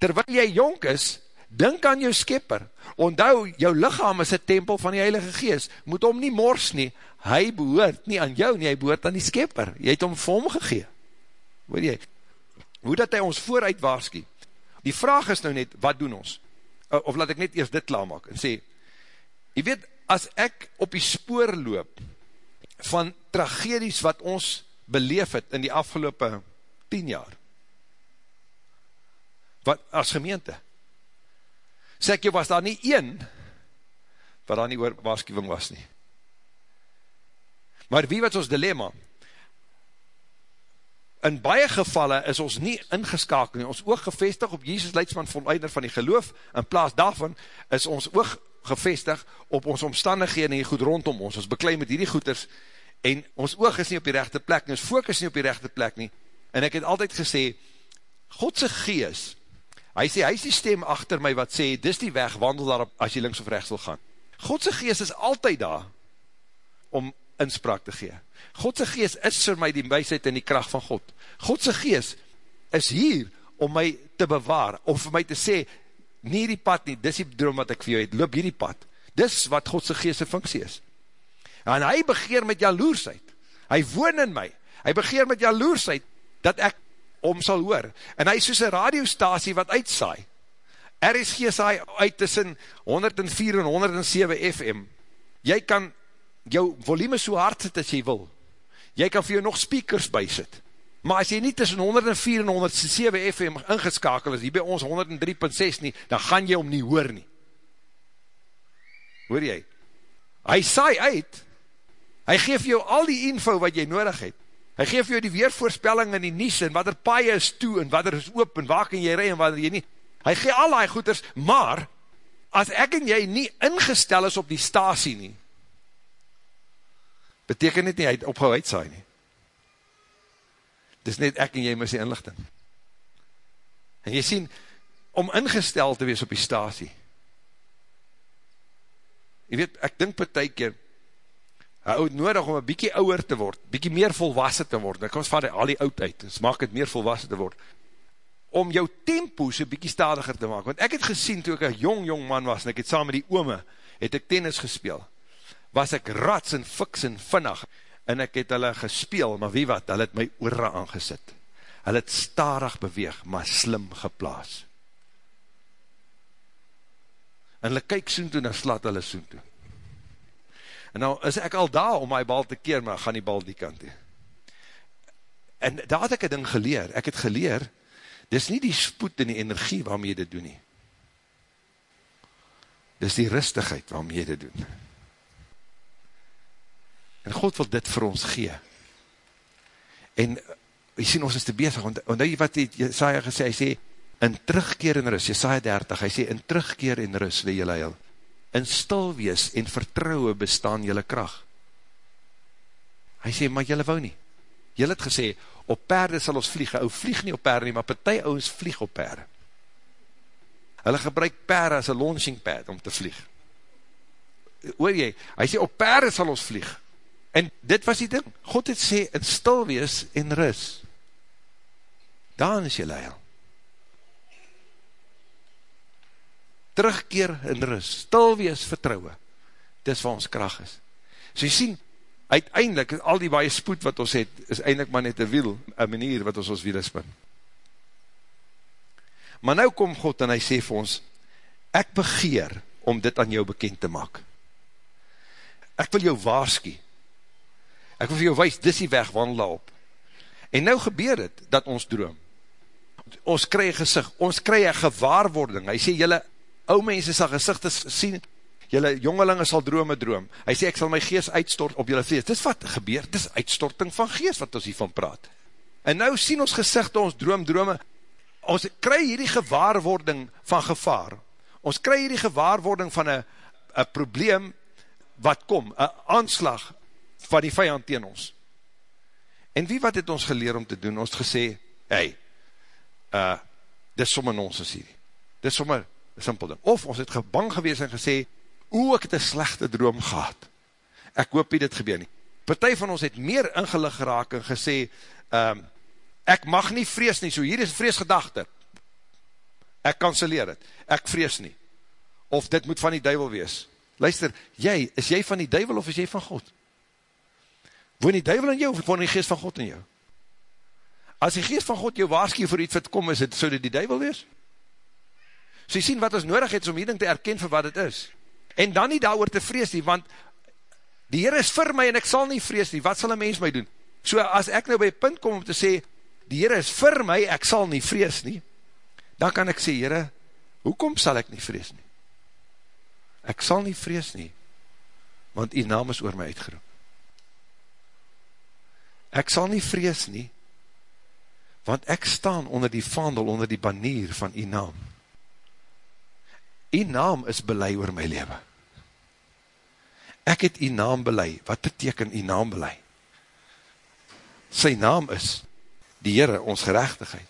S5: terwyl jy jonk is, dink aan jou skepper, onthou, jou lichaam is een tempel van die heilige gees, moet om nie mors nie, hy behoort nie aan jou nie, hy behoort aan die skepper, jy het om vir hom gegeen, hoor jy, hoe dat hy ons vooruit waarskie, die vraag is nou net, wat doen ons, of laat ek net eerst dit klaarmak, en sê, jy weet, as ek op die spoor loop, van tragedies wat ons beleef het, in die afgelopen 10 jaar, wat, as gemeente, sê ek jy, was daar nie een, wat daar nie waarschuwing was nie, maar wie wat ons dilemma, in baie gevalle is ons nie ingeskakel nie, ons oog gevestig op Jesus Leidsman voleinder van die geloof, in plaas daarvan is ons oog gevestig op ons omstandighede en die goed rondom ons, ons beklei met hierdie goeders, en ons oog is nie op die rechte plek nie, ons focus nie op die rechte plek nie, en ek het altyd gesê, Godse gees, hy sê, hy is die stem achter my wat sê, dis die weg, wandel daarop as jy links of rechts wil gaan. Godse gees is altyd daar, om inspraak te gee. Godse gees is vir my die wijsheid en die kracht van God. Godse gees is hier om my te bewaar, of vir my te sê, nie die pad nie, dis die droom wat ek vir jou het, loop hierdie pad. Dis wat Godse geest funksie is. En hy begeer met jaloersheid. Hy woon in my. Hy begeer met jaloersheid, dat ek om sal hoor. En hy is soos een radiostasie wat uitsaai. Is geesaai uit tussen 104 en 107 FM. Jy kan jou volume so hard sit as jy wil. Jy kan vir jou nog speakers bysit. Maar as jy nie tussen 104 en 107 FM ingeskakel is, hier by ons 103.6 nie, dan gaan jy om nie hoor nie. Hoor jy? Hy saai uit, hy geef jou al die info wat jy nodig het. Hy geef jou die weervoorspelling in die nies, en wat er paie is toe, en wat er is oop, en waar kan jy rij, en wat er jy nie. Hy gee al die goeders, maar, as ek en jy nie ingestel is op die stasie nie, beteken dit nie, hy het opgehou uitsaai nie. Dis net ek en jy mis die inlichting. En jy sien, om ingestel te wees op die stasie, jy weet, ek dink per ty keer, hy oud nodig om een bykie ouwer te word, bykie meer volwassen te word, ek ons vaar die al die oud uit, dus maak het meer volwassen te word, om jou tempo so bykie stadiger te maak, want ek het gesien, toe ek een jong jong man was, en ek het saam met die ome, het ek tennis gespeel, was ek rats en fiks en vinnig, en ek het hulle gespeel, maar wie wat, hulle het my oorre aangesit, hulle het starig beweeg, maar slim geplaas, en hulle kyk soen toe, en slaat hulle soen toe, En nou is ek al daar om my bal te keer, maar gaan die bal die kant heen. En daar het ek een ding geleer. Ek het geleer, dis nie die spoed en die energie waarmee jy dit doen nie. Dis die rustigheid waarmee jy dit doen. En God wil dit vir ons gee. En jy sien, ons is te bezig, want, want jy wat Jesaja gesê, hy sê, in terugkeer in rust, Jesaja 30, hy sê, in terugkeer in rust, wil jy leil in stil wees en vertrouwe bestaan jylle kracht. Hy sê, maar jylle wou nie. Jylle het gesê, op perde sal ons vlieg, ou vlieg nie op perde nie, maar partij ouwens vlieg op perde. Hulle gebruik perde as een launching pad om te vlieg. Hoor jy, hy sê, op perde sal ons vlieg. En dit was die ding, God het sê, in stil wees en rus. Daan is jylle heil. Terugkeer in rust, stil wees vertrouwe, dis waar ons kracht is. So jy sien, uiteindelik, al die baie spoed wat ons het, is eindelijk maar net een wiel, een manier wat ons ons wiel spin. Maar nou kom God en hy sê vir ons, ek begeer om dit aan jou bekend te maak. Ek wil jou waarskie. Ek wil vir jou wees, dis die weg wandel op. En nou gebeur het, dat ons droom. Ons kry gezicht, ons kry een gewaarwording. Hy sê, jylle, ou mense sal gezichte sien, jylle jongelinge sal drome droom, hy sê, ek sal my geest uitstort op jylle vlees, dis wat gebeur, dis uitstorting van geest wat ons hiervan praat, en nou sien ons gezichte, ons droom drome, ons kry hierdie gewaarwording van gevaar, ons kry hierdie gewaarwording van een probleem wat kom, een aanslag van die vijand teen ons, en wie wat het ons geleer om te doen, ons gesê, hey, uh, dis sommer nonsens hierdie, dis sommer simpel ding. Of ons het gebang gewees en gesê, oe, ek het een slechte droom gehad. Ek hoop nie dit gebeur nie. Partij van ons het meer ingelig geraak en gesê, um, ek mag nie vrees nie, so hier is vreesgedachte. Ek kanseleer het. Ek vrees nie. Of dit moet van die duivel wees. Luister, jy, is jy van die duivel of is jy van God? Woon die duivel in jou of woon die geest van God in jou? As die geest van God jou waarskie voor iets wat kom, is het, so dit die duivel wees? So jy sien wat ons nodig het, om die ding te erken vir wat het is. En dan nie daar te vrees nie, want die Heer is vir my en ek sal nie vrees nie, wat sal een mens my doen? So as ek nou by punt kom om te sê, die Heer is vir my, ek sal nie vrees nie, dan kan ek sê, Heere, hoekom sal ek nie vrees nie? Ek sal nie vrees nie, want die naam is oor my uitgeroep. Ek sal nie vrees nie, want ek staan onder die vaandel, onder die banier van die naam die naam is belei oor my leven. Ek het die naam belei. Wat beteken die naam belei? Sy naam is die Heere, ons gerechtigheid.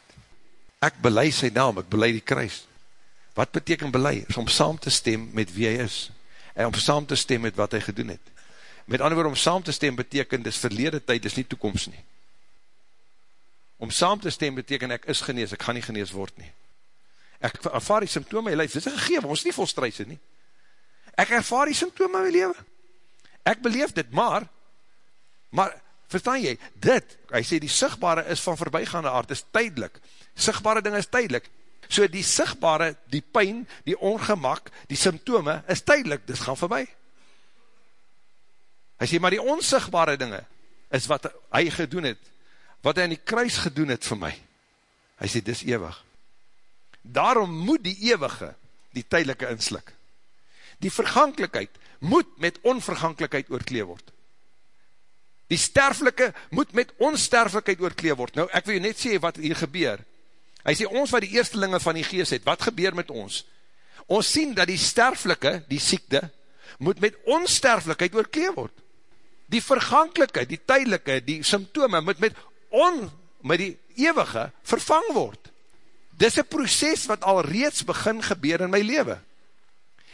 S5: Ek belei sy naam, ek belei die kruis. Wat beteken belei? Is om saam te stem met wie hy is. En om saam te stem met wat hy gedoen het. Met ander woord, om saam te stem beteken, dis verlede tyd, dis nie toekomst nie. Om saam te stem beteken, ek is genees, ek gaan nie genees word nie ek ervaar die symptome in my leven, dit is een gegeven, ons is nie volstruise nie, ek ervaar die symptome in my leven, ek beleef dit, maar, maar, verstaan jy, dit, hy sê die sigtbare is van voorbijgaande aard, is tydelik, sigtbare ding is tydelik, so die sigtbare, die pijn, die ongemak, die symptome, is tydelik, dit gaan voorbij, hy sê, maar die onsigbare dinge, is wat hy gedoen het, wat hy in die kruis gedoen het vir my, hy sê, dis ewig, daarom moet die eeuwige die tydelike inslik. Die vergankelijkheid moet met onvergankelijkheid oorklee word. Die sterflike moet met onsterflikheid oorkleef word. Nou, ek wil jy net sê wat hier gebeur. Hy sê, ons wat die eerstelinge van die geest het, wat gebeur met ons? Ons sien dat die sterflike, die siekte, moet met onsterflikheid oorkleef word. Die vergankelijke, die tydelike, die symptome, moet met on, met die eeuwige, vervang word. Dis een proces wat al reeds begin gebeur in my leven.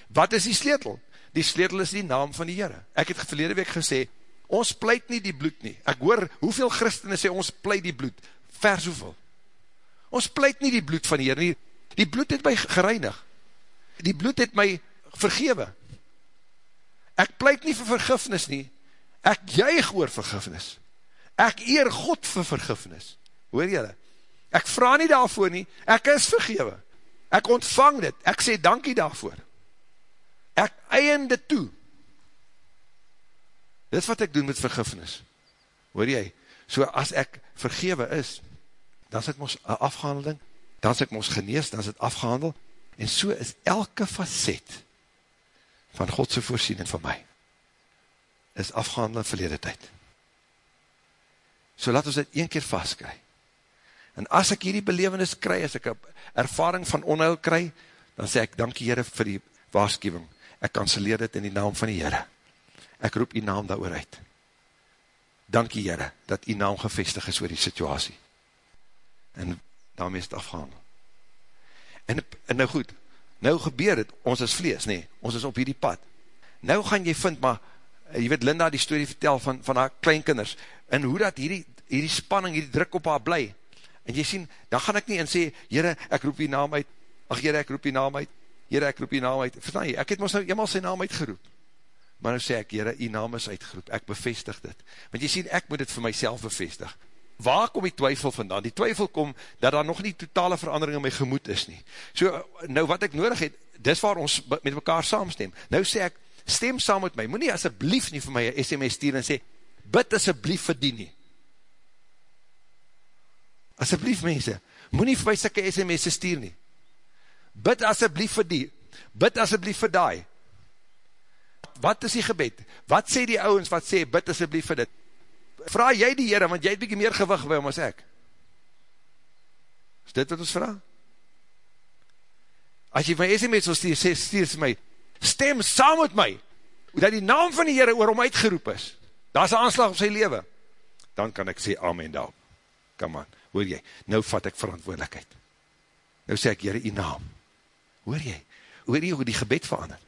S5: Wat is die sleutel? Die sleutel is die naam van die Heere. Ek het verlede week gesê, ons pleit nie die bloed nie. Ek hoor, hoeveel christene sê, ons pleit die bloed. Vers hoeveel? Ons pleit nie die bloed van die Heer nie. Die bloed het my gereinig. Die bloed het my vergewe. Ek pleit nie vir vergifnis nie. Ek juig oor vergifnis. Ek eer God vir vergifnis. Hoor jylle? Ek vraag nie daarvoor nie. Ek is vergewe. Ek ontvang dit. Ek sê dankie daarvoor. Ek eien dit toe. Dit wat ek doen met vergifnis. Hoor jy? So as ek vergewe is, dan is het ons een afgehandeling, dan is het ons genees, dan is het afgehandel, en so is elke facet van Godse voorsiening van my, is afgehandel in verlede tyd. So laat ons dit een keer vastkry. En as ek hierdie belevenis kry, as ek ervaring van onheil kry, dan sê ek, dankie Heere vir die waarschuwing. Ek kanseleer dit in die naam van die Heere ek roep die naam daar uit. Dankie Heere, dat die naam gevestig is oor die situasie. En daarmee is het afgehandel. En, en nou goed, nou gebeur het, ons is vlees, nee, ons is op hierdie pad. Nou gaan jy vind, maar, eh, jy weet Linda die story vertel van, van haar kleinkinders, en hoe dat hierdie, hierdie spanning, hierdie druk op haar bly, en jy sien, dan gaan ek nie en sê, Heere, ek roep die naam uit, ach Heere, ek roep die naam uit, Heere, ek roep die naam uit, verstaan jy, ek het ons nou eenmaal sy naam uitgeroep, Maar nou sê ek, Heere, die naam is uitgeroep, ek bevestig dit. Want jy sien, ek moet dit vir myself bevestig. Waar kom die twyfel vandaan? Die twyfel kom, dat daar nog nie totale verandering in my gemoed is nie. So, nou wat ek nodig het, dis waar ons met mekaar saamstem. Nou sê ek, stem saam met my, moet nie asjeblief nie vir my SMS stuur en sê, bid asjeblief vir die nie. Asjeblief mense, moet nie vir my sikke SMS stuur nie. Bid asjeblief vir die, bid asjeblief vir die, wat is die gebed? Wat sê die ouwens wat sê, bid asjeblief vir dit? Vraag jy die Heere, want jy het bykie meer gewig by hom as ek. Is dit wat ons vraag? As jy my SMS wil stuur, sê, stuur my, stem saam met my, dat die naam van die Heere oor hom uitgeroep is. Daar is aanslag op sy leven. Dan kan ek sê, amen daarop. Come on, hoor jy, nou vat ek verantwoordelikheid. Nou sê ek, Heere, die naam. Hoor jy, hoor jy hoe die gebed verander?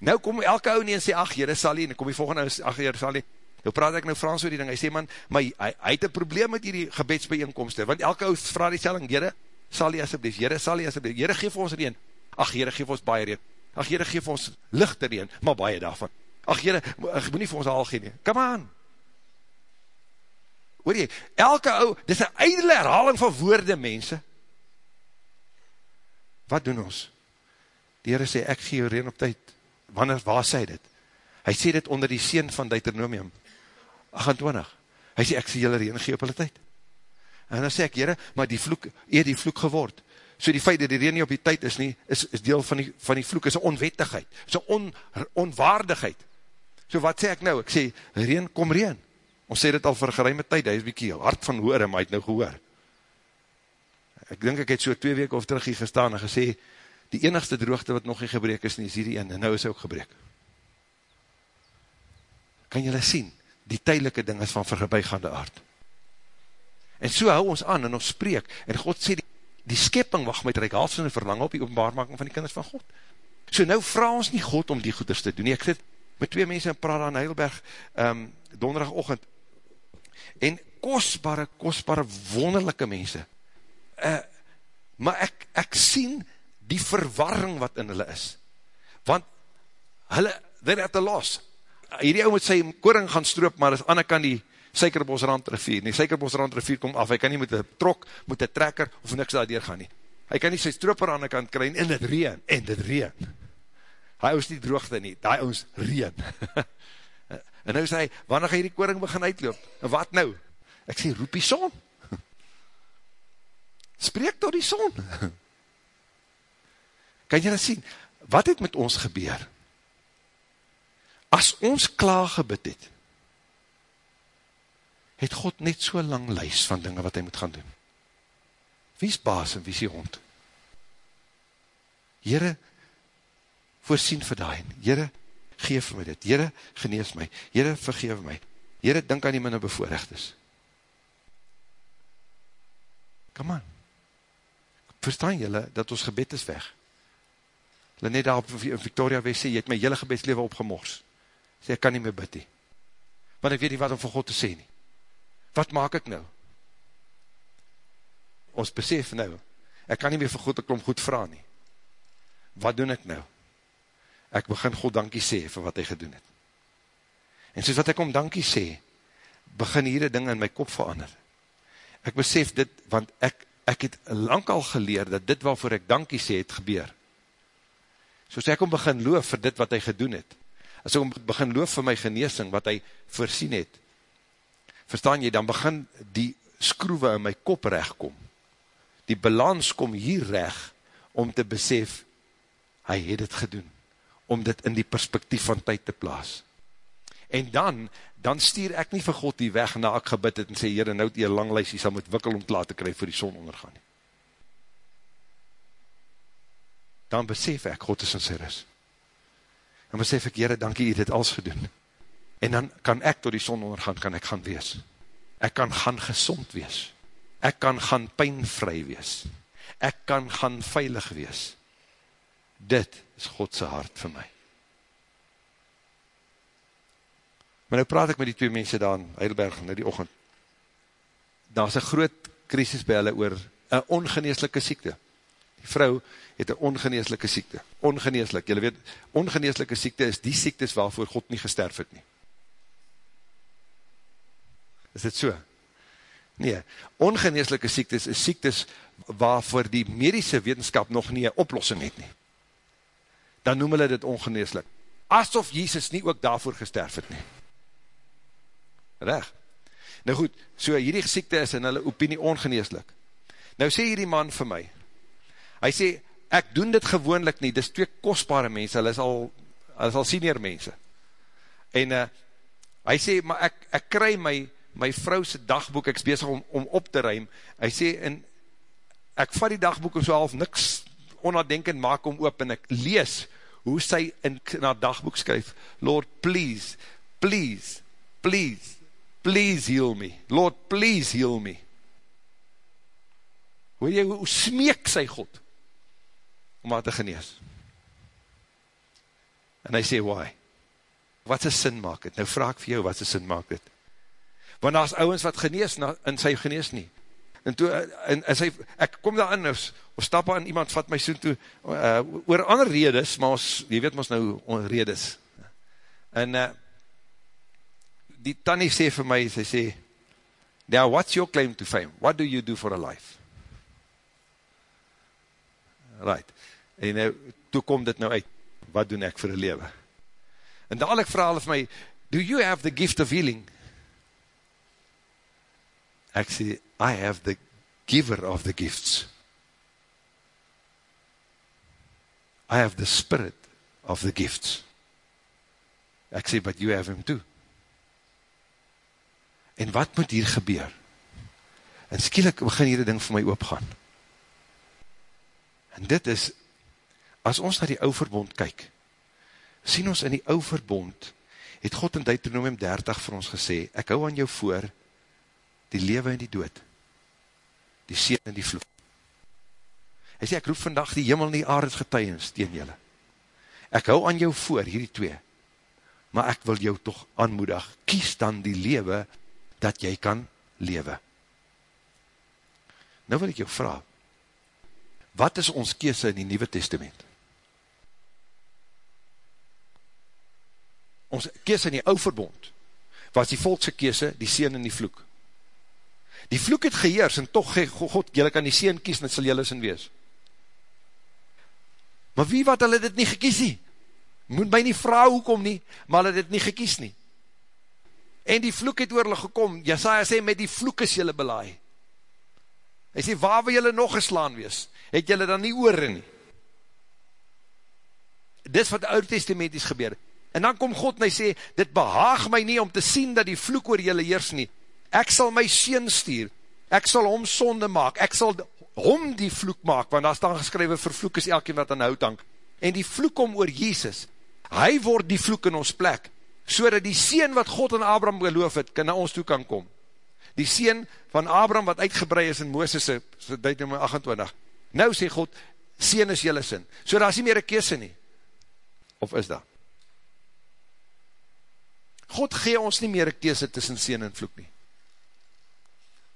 S5: Nou kom elke ou nie en sê, ach, jyre sal nie, en kom die volgende ou, ach, jyre sal nie, nou praat ek nou Frans oor die ding, hy sê, man, maar hy, hy het een probleem met die gebedsbijeenkomste, want elke ou vraag die stelling, jyre, sal nie asjeblief, jyre, sal nie asjeblief, jyre, geef ons reen, ach, jyre, geef ons baie reen, ach, jyre, geef ons lichte reen, maar baie daarvan, ach, jyre, ek moet nie vir ons al gee nie, come on, hoor jy, elke ou, dit is een eidele herhaling van woorde, mense, wat doen ons? Die Heere sê, ek gee jou reen op tyd, wanneer, waar sê dit? Hy sê dit onder die seen van Deuteronomium 28. Hy sê, ek sê jylle reen gee op hulle tyd. En dan sê ek, jyre, maar die vloek, eer die vloek geword. So die feit dat die reen nie op die tyd is nie, is, is deel van die, van die vloek, is een onwettigheid, is een on, onwaardigheid. So wat sê ek nou? Ek sê, reen, kom reen. Ons sê dit al vir geruime tyd, hy is bykie hard van hoor, maar hy het nou gehoor. Ek dink ek het so twee weke of terug hier gestaan en gesê, die enigste droogte wat nog nie gebreek is nie, is hierdie ene, en nou is hy ook gebreek. Kan jylle sien, die tydelike ding is van verbygaande aard. En so hou ons aan, en ons spreek, en God sê, die, die skepping wacht met reik halfs en verlang op die openbaarmaking van die kinders van God. So nou vraag ons nie God om die goeders te doen nie. Ek sit met twee mense in Prada in Heilberg, um, donderdag ochend, en kostbare, kostbare, wonderlijke mense. Uh, maar ek, ek sien, die verwarring wat in hulle is. Want, hulle, they're at the loss. Hierdie ou moet sy koring gaan stroop, maar is ander kan die Suikerbosrand rivier, nie Suikerbosrand rivier kom af, hy kan nie met een trok, met een trekker, of niks daar deur gaan nie. Hy kan nie sy stroper aan die kant kry, en dit reen, en dit reen. Hy ons nie droogte nie, die ons reen. en nou sê hy, wanneer ga hierdie koring begin uitloop? En wat nou? Ek sê, roep die son. Spreek door die son. Kan jy dat sien? Wat het met ons gebeur? As ons klaar gebid het, het God net so lang lys van dinge wat hy moet gaan doen. Wie is baas en wie is die hond? Heere, voorsien vir daai, Heere, geef my dit, Heere, genees my, Heere, vergeef my, Heere, dink aan die minne bevoorrecht Come on. Verstaan jylle, dat ons gebed is weg? Hulle net daar in Victoria wees sê, jy het my hele gebedslewe opgemors. Sê, ek kan nie meer bid nie. Want ek weet nie wat om vir God te sê nie. Wat maak ek nou? Ons besef nou, ek kan nie meer vir God ek om goed vraag nie. Wat doen ek nou? Ek begin God dankie sê vir wat hy gedoen het. En soos wat ek om dankie sê, begin hier die ding in my kop verander. Ek besef dit, want ek, ek het lang al geleer, dat dit waarvoor ek dankie sê, het gebeur soos ek om begin loof vir dit wat hy gedoen het, as ek om begin loof vir my geneesing, wat hy voorsien het, verstaan jy, dan begin die skroewe in my kop recht kom, die balans kom hier recht, om te besef, hy het het gedoen, om dit in die perspektief van tyd te plaas. En dan, dan stuur ek nie vir God die weg na ek gebid het, en sê, Heere, nou het jy lang lijst, jy sal moet wikkel om te kry vir die son ondergaan dan besef ek, God is in sy ris. Dan besef ek, Heere, dankie, jy het alles gedoen. En dan kan ek door die son ondergaan, kan ek gaan wees. Ek kan gaan gezond wees. Ek kan gaan pijnvry wees. Ek kan gaan veilig wees. Dit is Godse hart vir my. Maar nou praat ek met die twee mense daar in Heidelberg, nou die ochend. Daar is een groot krisis by hulle oor een ongeneeslike siekte. Die vrou het een ongeneeslike siekte. Ongeneeslik, jylle weet, ongeneeslike siekte is die siektes waarvoor God nie gesterf het nie. Is dit so? Nee, ongeneeslike siektes is siektes waarvoor die medische wetenskap nog nie een oplossing het nie. Dan noem hulle dit ongeneeslik. Asof Jesus nie ook daarvoor gesterf het nie. Reg? Nou goed, so hierdie siekte is in hulle opinie ongeneeslik. Nou sê hierdie man vir my, hy sê, ek doen dit gewoonlik nie, dit is twee kostbare mense, hulle is al, hulle is al senior mense. En uh, hy sê, maar ek, ek kry my, my vrouwse dagboek, ek is bezig om, om op te ruim, hy sê, en ek vat die dagboek en so half niks onnadenkend maak om op, en ek lees hoe sy in, haar dagboek skryf, Lord, please, please, please, please heal me, Lord, please heal me. Hoor jy, hoe smeek sy God? om haar te genees. En hy sê, why? Wat is sin maak het? Nou vraag ek vir jou, wat is sin maak het? Want daar is ouwens wat genees, en sy genees nie. En toe, en, en sy, ek kom daar in, ons, ons stap aan, iemand vat my soen toe, uh, oor ander redes, maar ons, jy weet ons nou, redes. En, uh, die tannie sê vir my, sy sê, now what's your claim to fame? What do you do for a life? Right en nou, toe kom dit nou uit, wat doen ek vir een lewe? En dadelijk vraag hulle vir my, do you have the gift of healing? Ek sê, I have the giver of the gifts. I have the spirit of the gifts. Ek sê, but you have him too. En wat moet hier gebeur? En skielik begin hier die ding vir my oopgaan. En dit is as ons na die ou verbond kyk, sien ons in die ou verbond, het God in Deuteronomium 30 vir ons gesê, ek hou aan jou voor, die lewe en die dood, die seen en die vloek. Hy sê, ek roep vandag die jimmel en die aard getuiens teen julle. Ek hou aan jou voor, hierdie twee, maar ek wil jou toch aanmoedig, kies dan die lewe, dat jy kan lewe. Nou wil ek jou vraag, wat is ons kese in die Nieuwe Testament? ons kies in die ou verbond, was die volkse kiese, die seen en die vloek. Die vloek het geheers, en toch, God, jylle kan die seen kies, en het sal jylle sin wees. Maar wie wat hulle dit nie gekies nie? Moet my nie vraag hoekom nie, maar hulle dit nie gekies nie. En die vloek het oor hulle gekom, Jesaja sê, met die vloek is jylle belaai. Hy sê, waar wil jylle nog geslaan wees? Het jylle dan nie oor nie? Dis wat oud testamenties gebeur. En dan kom God en hy sê, dit behaag my nie om te sien dat die vloek oor jylle heers nie. Ek sal my sien stuur, ek sal hom sonde maak, ek sal hom die vloek maak, want daar staan geskrywe, vervloek is elkeen wat aan hout hang, en die vloek om oor Jesus, hy word die vloek in ons plek, so dat die sien wat God en Abraham geloof het, kan na ons toe kan kom. Die sien van Abraham wat uitgebrei is in Mooses, so dit nummer 28. Nou sê God, sien is jylle sin. So daar is nie meer een kese nie. Of is dat? God gee ons nie meer een kese tussen sien en vloek nie.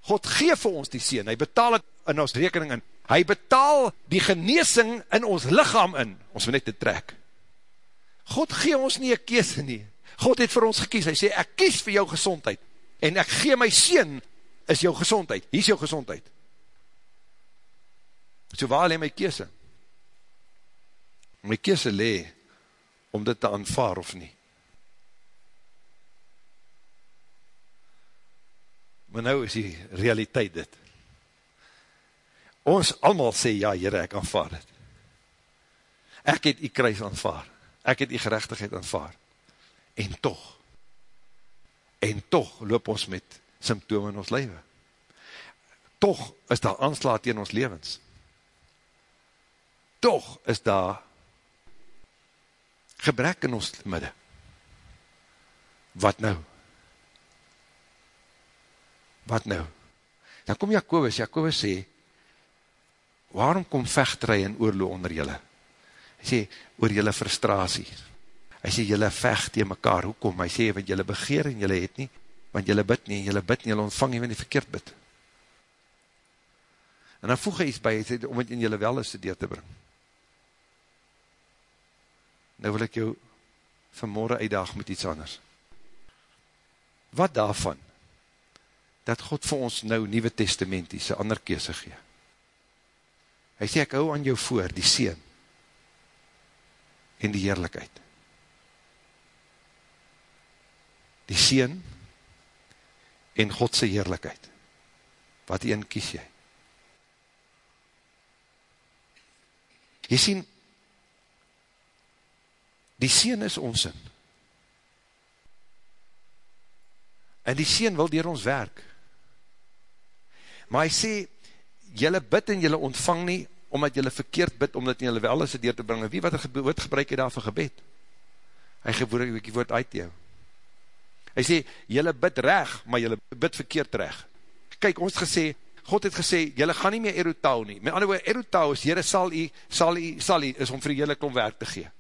S5: God gee vir ons die sien, hy betaal het in ons rekening in, hy betaal die geneesing in ons lichaam in, ons moet net te trek. God gee ons nie een kese nie, God het vir ons gekies, hy sê, ek kies vir jou gezondheid, en ek gee my sien, is jou gezondheid, hier is jou gezondheid. So waar leen my kese? My kese lee, om dit te aanvaar of nie. Maar nou is die realiteit dit. Ons allemaal sê, ja, Heere, ek aanvaar dit. Ek het die kruis aanvaar. Ek het die gerechtigheid aanvaar. En toch, en toch loop ons met symptome in ons leven. Toch is daar aanslaat tegen ons levens. Toch is daar gebrek in ons midde. Wat nou? Wat nou? Dan kom Jacobus, Jacobus sê, waarom kom vechtrui en oorloo onder julle? Hy sê, oor julle frustratie. Hy sê, julle vecht tegen mekaar, hoekom? Hy sê, want julle begeer en julle het nie, want julle bid nie, julle bid nie, julle ontvang nie, want die verkeerd bid. En dan voeg hy iets by, hy sê, om het in julle wel eens te deur te bring. Nou wil ek jou vanmorgen uitdaag met iets anders. Wat daarvan, dat God vir ons nou Nieuwe Testamentiese ander kese gee? Hy sê, ek hou aan jou voor, die Seen, en die Heerlijkheid. Die Seen, en Godse Heerlijkheid. Wat een kies jy? Jy sien, Die Seen is ons in. En die Seen wil dier ons werk. Maar hy sê, jylle bid en jylle ontvang nie, omdat jylle verkeerd bid, omdat jylle wel is deur te bring. Wie wat, wat gebruik jy daar vir gebed? Hy gebruik die woord uit jou. Hy sê, jylle bid reg, maar jylle bid verkeerd reg. Kyk, ons gesê, God het gesê, jylle gaan nie meer erotau nie. Met ander woord, erotau is, jylle sal jy, sal jy, sal jy, is om vir jylle kom werk te gee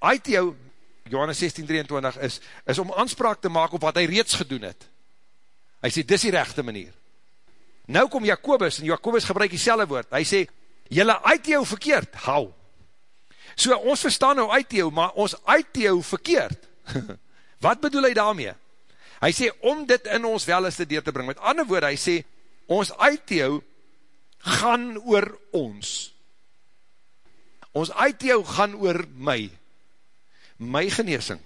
S5: uit jou, Johannes 16:23 is, is om aanspraak te maak op wat hy reeds gedoen het. Hy sê, dis die rechte manier. Nou kom Jacobus, en Jacobus gebruik die selle woord, hy sê, jylle uit jou verkeerd, hou. So, ons verstaan nou uit jou, maar ons uit jou verkeerd. wat bedoel hy daarmee? Hy sê, om dit in ons wel eens te deur te bring. Met ander woord, hy sê, ons uit jou gaan oor ons. Ons uit jou gaan oor my my geneesing,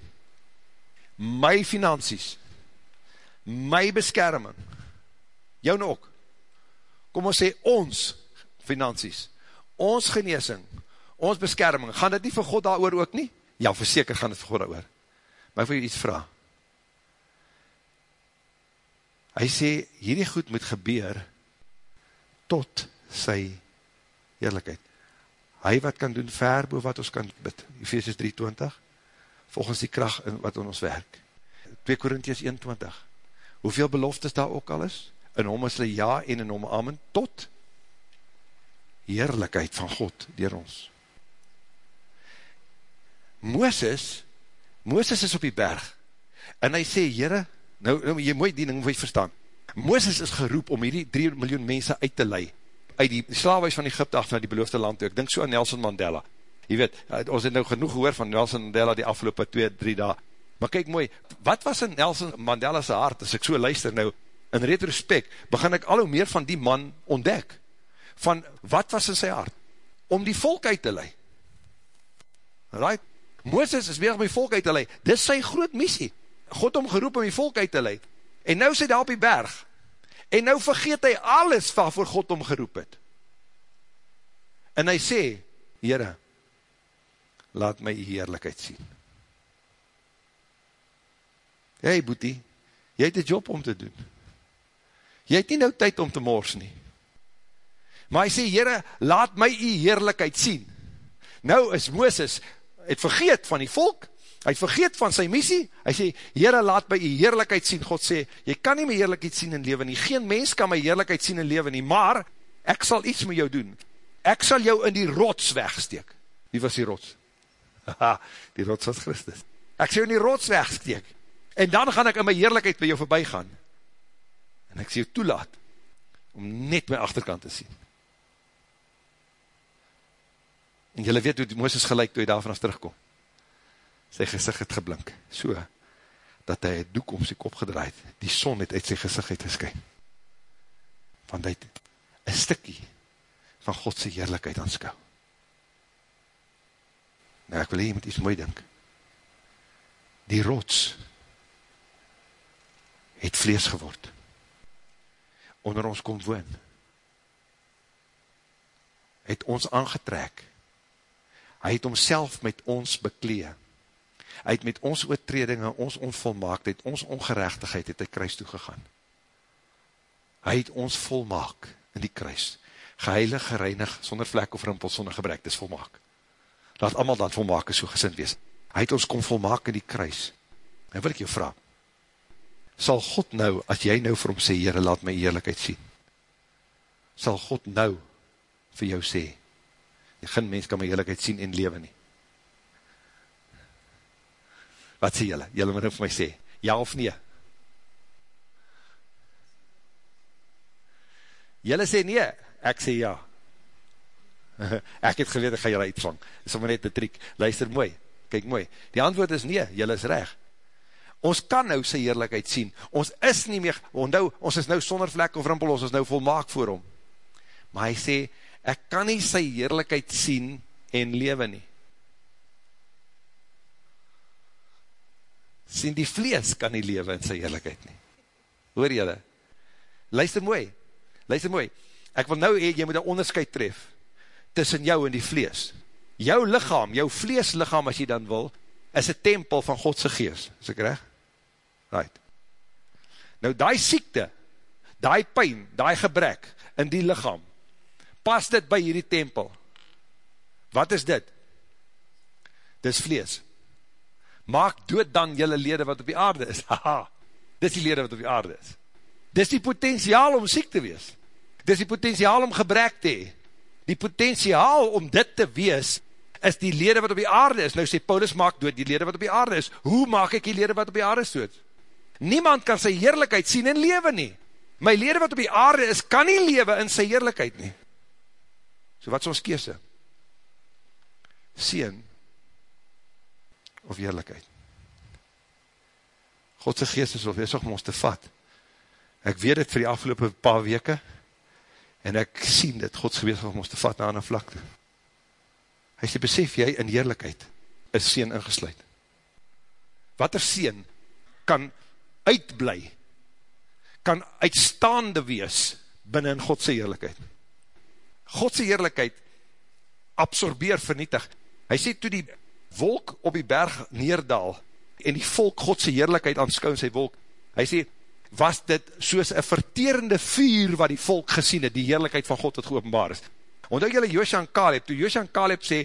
S5: my finansies, my beskerming, jou nou ook, kom ons sê ons finansies, ons geneesing, ons beskerming, gaan dit nie vir God daar ook nie? Ja, verseker gaan dit vir God daar Maar ek wil jy iets vraag. Hy sê, hierdie goed moet gebeur tot sy eerlijkheid. Hy wat kan doen ver boe wat ons kan bid. Ephesians 3.20 volgens die kracht wat in ons werk. 2 Korinties 21. Hoeveel beloftes daar ook al is? In hom is hulle ja en in hom amen, tot heerlijkheid van God dier ons. Mooses, Mooses is op die berg, en hy sê, Heere, nou, nou jy mooi die ding moet verstaan, Mooses is geroep om hierdie 3 miljoen mense uit te lei, uit die slaafhuis van Egypte af na die beloofde land toe, ek dink so aan Nelson Mandela, Jy weet, ons het nou genoeg gehoor van Nelson Mandela die afgelopen 2, 3 dae. Maar kyk mooi, wat was in Nelson Mandela's hart, as ek so luister nou, in retrospect, begin ek al hoe meer van die man ontdek. Van, wat was in sy hart? Om die volk uit te lei. Right? Mooses is weer om die volk uit te lei. Dis sy groot missie. God om geroep om die volk uit te lei. En nou sê hy daar op die berg. En nou vergeet hy alles waarvoor God om geroep het. En hy sê, Heere, laat my die heerlijkheid sien. Hey boetie, jy het die job om te doen. Jy het nie nou tyd om te mors nie. Maar hy sê, Heere, laat my die heerlijkheid sien. Nou is Mooses, het vergeet van die volk, hy het vergeet van sy missie, hy sê, Heere, laat my die heerlijkheid sien. God sê, jy kan nie my heerlijkheid sien in leven nie, geen mens kan my heerlijkheid sien in leven nie, maar, ek sal iets met jou doen. Ek sal jou in die rots wegsteek. Wie was die rots? die rots was Christus. Ek sal jou in die rots wegsteek. En dan gaan ek in my heerlijkheid by jou voorbij gaan. En ek sal jou toelaat, om net my achterkant te sien. En jylle weet hoe Mooses gelijk toe hy daar vanaf terugkom. Sy gezicht het geblink, so, dat hy het doek om sy kop gedraaid, die son het uit sy gezicht het geskyn. Want hy het een stikkie van Godse heerlijkheid aanskou. Nou ek wil hier met iets mooi dink. Die rots het vlees geword. Onder ons kom woon. Het ons aangetrek hy het homself met ons beklee, hy het met ons oortredinge, ons onvolmaaktheid, ons ongerechtigheid, het hy kruis toegegaan. Hy het ons volmaak in die kruis, geheilig, gereinig, sonder vlek of rimpel, sonder gebrek, dit is volmaak. Laat allemaal dat volmaak is so gesind wees. Hy het ons kom volmaak in die kruis. En wil ek jou vraag, sal God nou, as jy nou vir hom sê, Heere, laat my eerlijkheid sien, sal God nou vir jou sê, geen mens kan my heerlijkheid sien en leven nie. Wat sê jylle? Jylle moet nou vir my sê, ja of nee? Jylle sê nee, ek sê ja. ek het geweet, ek ga jylle uitvang. Dit is maar net een trik. Luister mooi, kyk mooi. Die antwoord is nee, jylle is reg. Ons kan nou sy heerlijkheid sien. Ons is nie meer, onthou, ons is nou sonder vlek of rimpel, ons is nou volmaak voor hom. Maar hy sê, ek kan nie sy heerlijkheid sien en lewe nie. Sien die vlees kan nie lewe in sy heerlijkheid nie. Hoor jylle? Luister mooi, luister mooi. Ek wil nou hee, jy moet een onderscheid tref tussen jou en die vlees. Jou lichaam, jou vleeslichaam as jy dan wil, is een tempel van Godse geest. Is ek recht? Right. Nou die siekte, die pijn, die gebrek in die lichaam, pas dit by hierdie tempel? Wat is dit? Dis vlees. Maak dood dan jylle lede wat op die aarde is. Haha, dis die lede wat op die aarde is. Dis die potentiaal om siek te wees. Dis die potentiaal om gebrek te hee. Die potentiaal om dit te wees, is die lede wat op die aarde is. Nou sê Paulus, maak dood die lede wat op die aarde is. Hoe maak ek die lede wat op die aarde is dood? Niemand kan sy heerlijkheid sien en lewe nie. My lede wat op die aarde is, kan nie lewe in sy heerlijkheid nie. So wat is ons kese? Seen of eerlijkheid? Godse geest is al weesig om ons te vat. Ek weet het vir die afgelopen paar weke en ek sien dit, Godse geest om ons te vat na een vlakte. Hy sê, besef jy in eerlijkheid is seen ingesluid. Wat er seen kan uitblij, kan uitstaande wees binnen in Godse eerlijkheid. Godse heerlijkheid absorbeer vernietig. Hy sê, toe die wolk op die berg neerdaal, en die volk Godse heerlijkheid aanskou in sy wolk, hy sê, was dit soos een verterende vuur wat die volk gesien het, die heerlijkheid van God wat geopenbaar is. Omdat jylle Joosja en Kaleb, toe Joosja en Kaleb sê,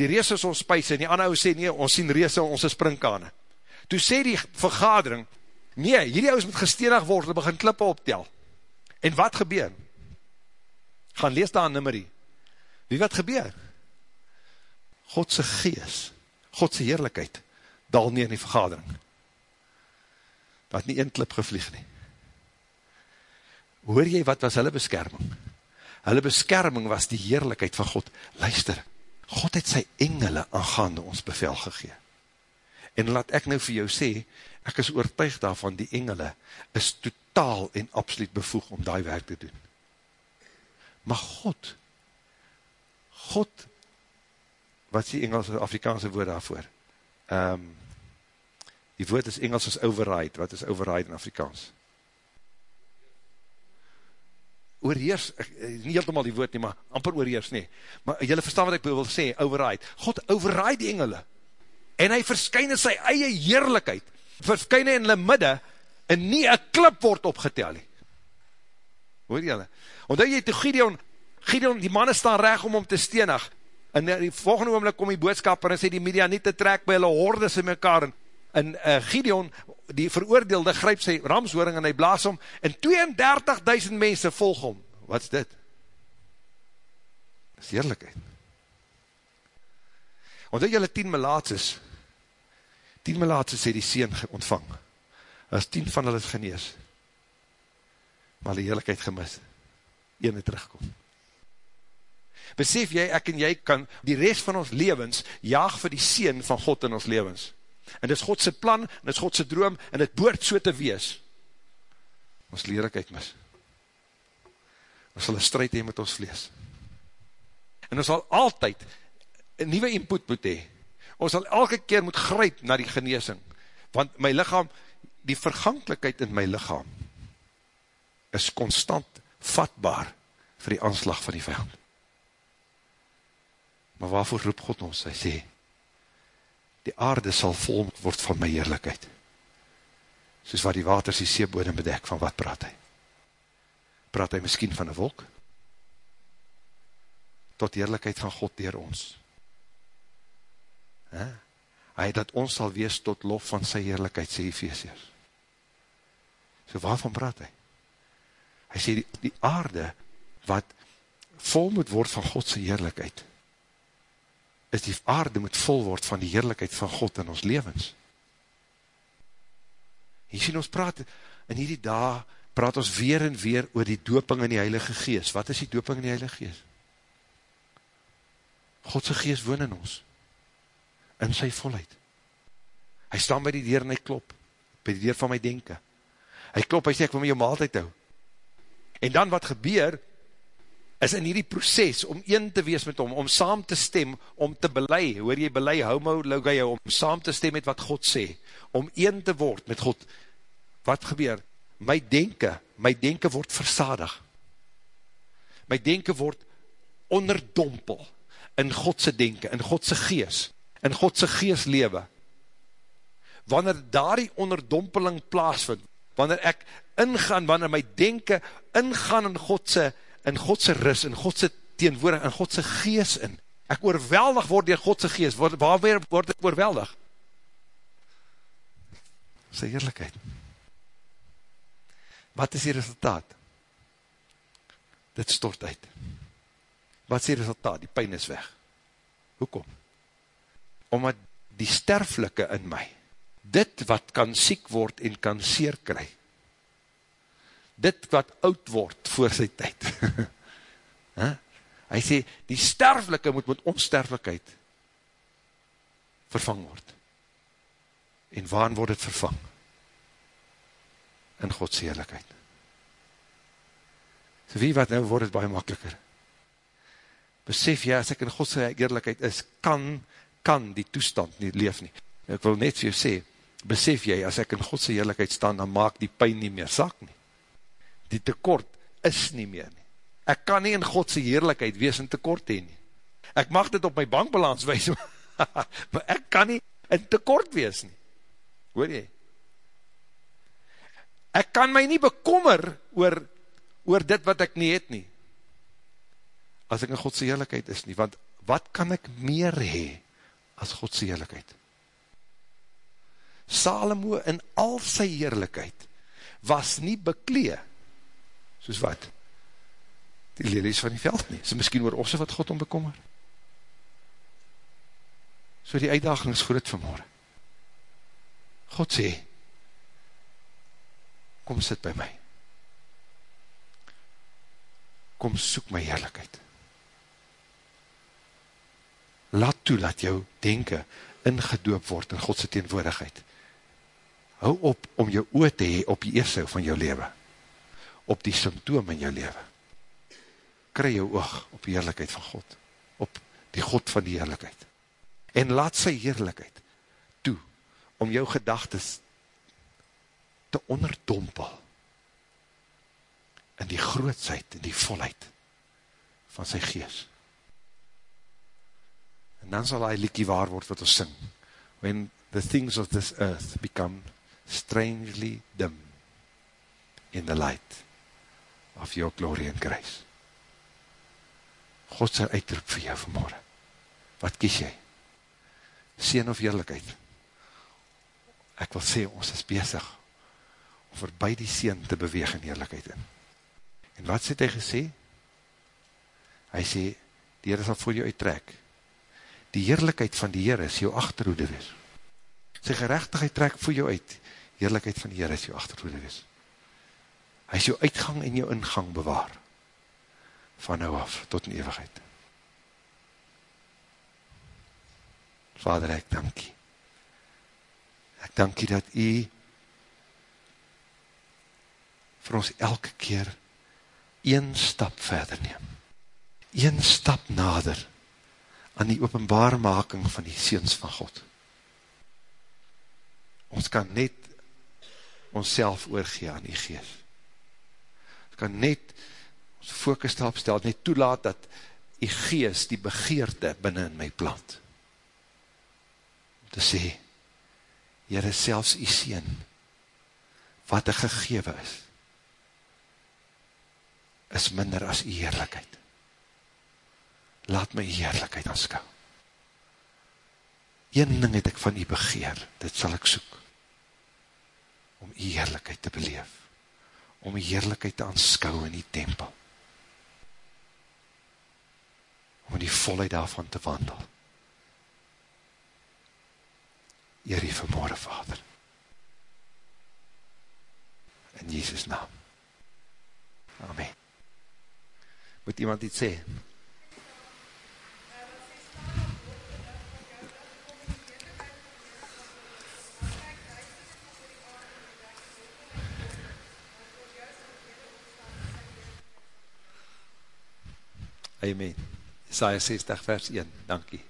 S5: die rees is ons spuis, en die ander sê, nee, ons sien rees in ons springkane. Toe sê die vergadering, nee, hierdie ouds moet gestenig word, begin klippe optel. En wat gebeur? gaan lees daar in nummerie, wie wat gebeur? Godse gees, Godse heerlijkheid, dal nie in die vergadering. Dat nie een klip gevlieg nie. Hoor jy wat was hulle beskerming? Hulle beskerming was die heerlijkheid van God. Luister, God het sy engele aangaande ons bevel gegeen. En laat ek nou vir jou sê, ek is oortuig daarvan, die engele is totaal en absoluut bevoeg om die werk te doen. Maar God, God, wat is die Engelse, Afrikaanse woord daarvoor? Um, die woord is Engels as override, wat is override in Afrikaans? Oorheers, nie heeltemal die woord nie, maar amper oorheers nie. Maar jylle verstaan wat ek wil sê, override. God override die engele. En hy verskyn in sy eie heerlijkheid. Verskyn in hulle midde, en nie een klip word opgetel nie. Hoor jylle? Omdat jy toe Gideon, Gideon, die manne staan reg om om te steenig, en die volgende oomlik kom die boodskapper en sê die media nie te trek by hulle hordes in mekaar, en, en uh, Gideon, die veroordeelde, gryp sy ramshoring en hy blaas om, en 32.000 mense volg om. Wat is dit? Dat is heerlijkheid. Omdat jylle 10 melaatses, 10 melaatses sê die seen ontvang, as 10 van hulle genees, maar die heerlijkheid gemis, ene terugkom. Besef jy, ek en jy kan die rest van ons levens jaag vir die seen van God in ons levens. En dit is Godse plan, en dit is Godse droom, en dit boort so te wees. Ons leerlikheid mis. Ons sal een strijd heen met ons vlees. En ons sal altyd een nieuwe input moet hee. Ons sal elke keer moet grijp na die geneesing. Want my lichaam, die vergankelijkheid in my lichaam, is constant vatbaar vir die aanslag van die vijand. Maar waarvoor roep God ons? Hy sê, die aarde sal vol word van my heerlijkheid. Soos waar die waters die seebodem bedek, van wat praat hy? Praat hy miskien van een wolk? Tot heerlijkheid van God dier ons. He? Hy dat ons sal wees tot lof van sy heerlijkheid, sê Ephesians. So waarvan praat hy? Hy sê die, die aarde, wat vol moet word van Godse heerlijkheid, is die aarde moet vol word van die heerlijkheid van God in ons levens. Hier sien ons praat, in hierdie dag praat ons weer en weer oor die doping in die Heilige Gees. Wat is die doping in die Heilige Gees? Godse Gees woon in ons, in sy volheid. Hy staan by die deur en hy klop, by die deur van my denken. Hy klop, hy sê, ek wil my jou maaltijd hou. En dan wat gebeur, is in hierdie proces om een te wees met hom, om saam te stem, om te belei, hoor jy belei, homo logeie, om saam te stem met wat God sê, om een te word met God, wat gebeur? My denken, my denken word versadig, my denken word onderdompel, in Godse denken, in Godse gees, in Godse gees lewe, wanneer daar die onderdompeling plaasvind, wanneer ek ingaan, wanneer my denken ingaan in Godse in Godse ris, in Godse teenwoordig, in Godse gees in. Ek oorweldig word door Godse gees. Waar, waar word ek oorweldig? Sy heerlijkheid. Wat is die resultaat? Dit stort uit. Wat is die resultaat? Die pijn is weg. Hoekom? Omdat die sterflike in my, dit wat kan siek word en kan seer kry, dit wat oud word voor sy tyd. Hy sê, die sterflike moet met onsterflikheid vervang word. En waarin word het vervang? In Gods heerlijkheid. So wie wat nou word het baie makkeliker. Besef jy, as ek in Gods heerlijkheid is, kan, kan die toestand nie leef nie. Ek wil net vir jou sê, besef jy, as ek in Godse heerlijkheid staan, dan maak die pijn nie meer sak nie die tekort is nie meer nie. Ek kan nie in Godse heerlijkheid wees in tekort heen nie. Ek mag dit op my bankbalans wees, maar ek kan nie in tekort wees nie. Hoor jy? Ek kan my nie bekommer oor, oor dit wat ek nie het nie. As ek in Godse heerlijkheid is nie, want wat kan ek meer hee as Godse heerlijkheid? Salomo in al sy heerlijkheid was nie bekleed soos wat? Die lelies van die veld nie, so miskien oor osse wat God ombekommer. So die uitdaging is groot vanmorgen. God sê, kom sit by my. Kom soek my heerlijkheid. Laat toe, laat jou denken ingedoop word in Godse teenwoordigheid. Hou op om jou oor te hee op die eerste van jou leven op die symptoom in jou leven. Kry jou oog op die heerlijkheid van God, op die God van die heerlijkheid. En laat sy heerlijkheid toe, om jou gedagtes te onderdompel in die grootsheid, in die volheid van sy gees. En dan sal hy liekie waar word wat ons sing. When the things of this earth become strangely dim in the light of your glory in grace. God sy uitroep vir jou vanmorgen. Wat kies jy? Seen of eerlijkheid? Ek wil sê, ons is bezig om voorbij die seen te beweeg in eerlijkheid in. En wat sê hy gesê? Hy sê, die Heer sal voor jou uittrek. Die heerlijkheid van die Heer is jou achterhoede wees. Sy gerechtigheid trek voor jou uit. Heerlijkheid van die Heer is jou achterhoede wees. Hy is jou uitgang en jou ingang bewaar. Van nou af tot in eeuwigheid. Vader, ek dankie. Ek dankie dat u vir ons elke keer een stap verder neem. Een stap nader aan die openbaarmaking van die seens van God. Ons kan net ons self oorgee aan die geest. Ons kan net ons focus daarop stel, net toelaat dat die geest die begeerte binnen in my plant. Om te sê, Heere, selfs die sien, wat die gegewe is, is minder as die heerlijkheid. Laat my heerlijkheid aanskou. Een ding het ek van die begeer, dit sal ek soek, om die heerlijkheid te beleef, om die heerlijkheid te aanskou in die tempel, om in die volheid daarvan te wandel. Eer die vermoorde Vader. In Jesus naam. Amen. Moet iemand iets sê? Amen. Isaiah 60 vers 1, dankie.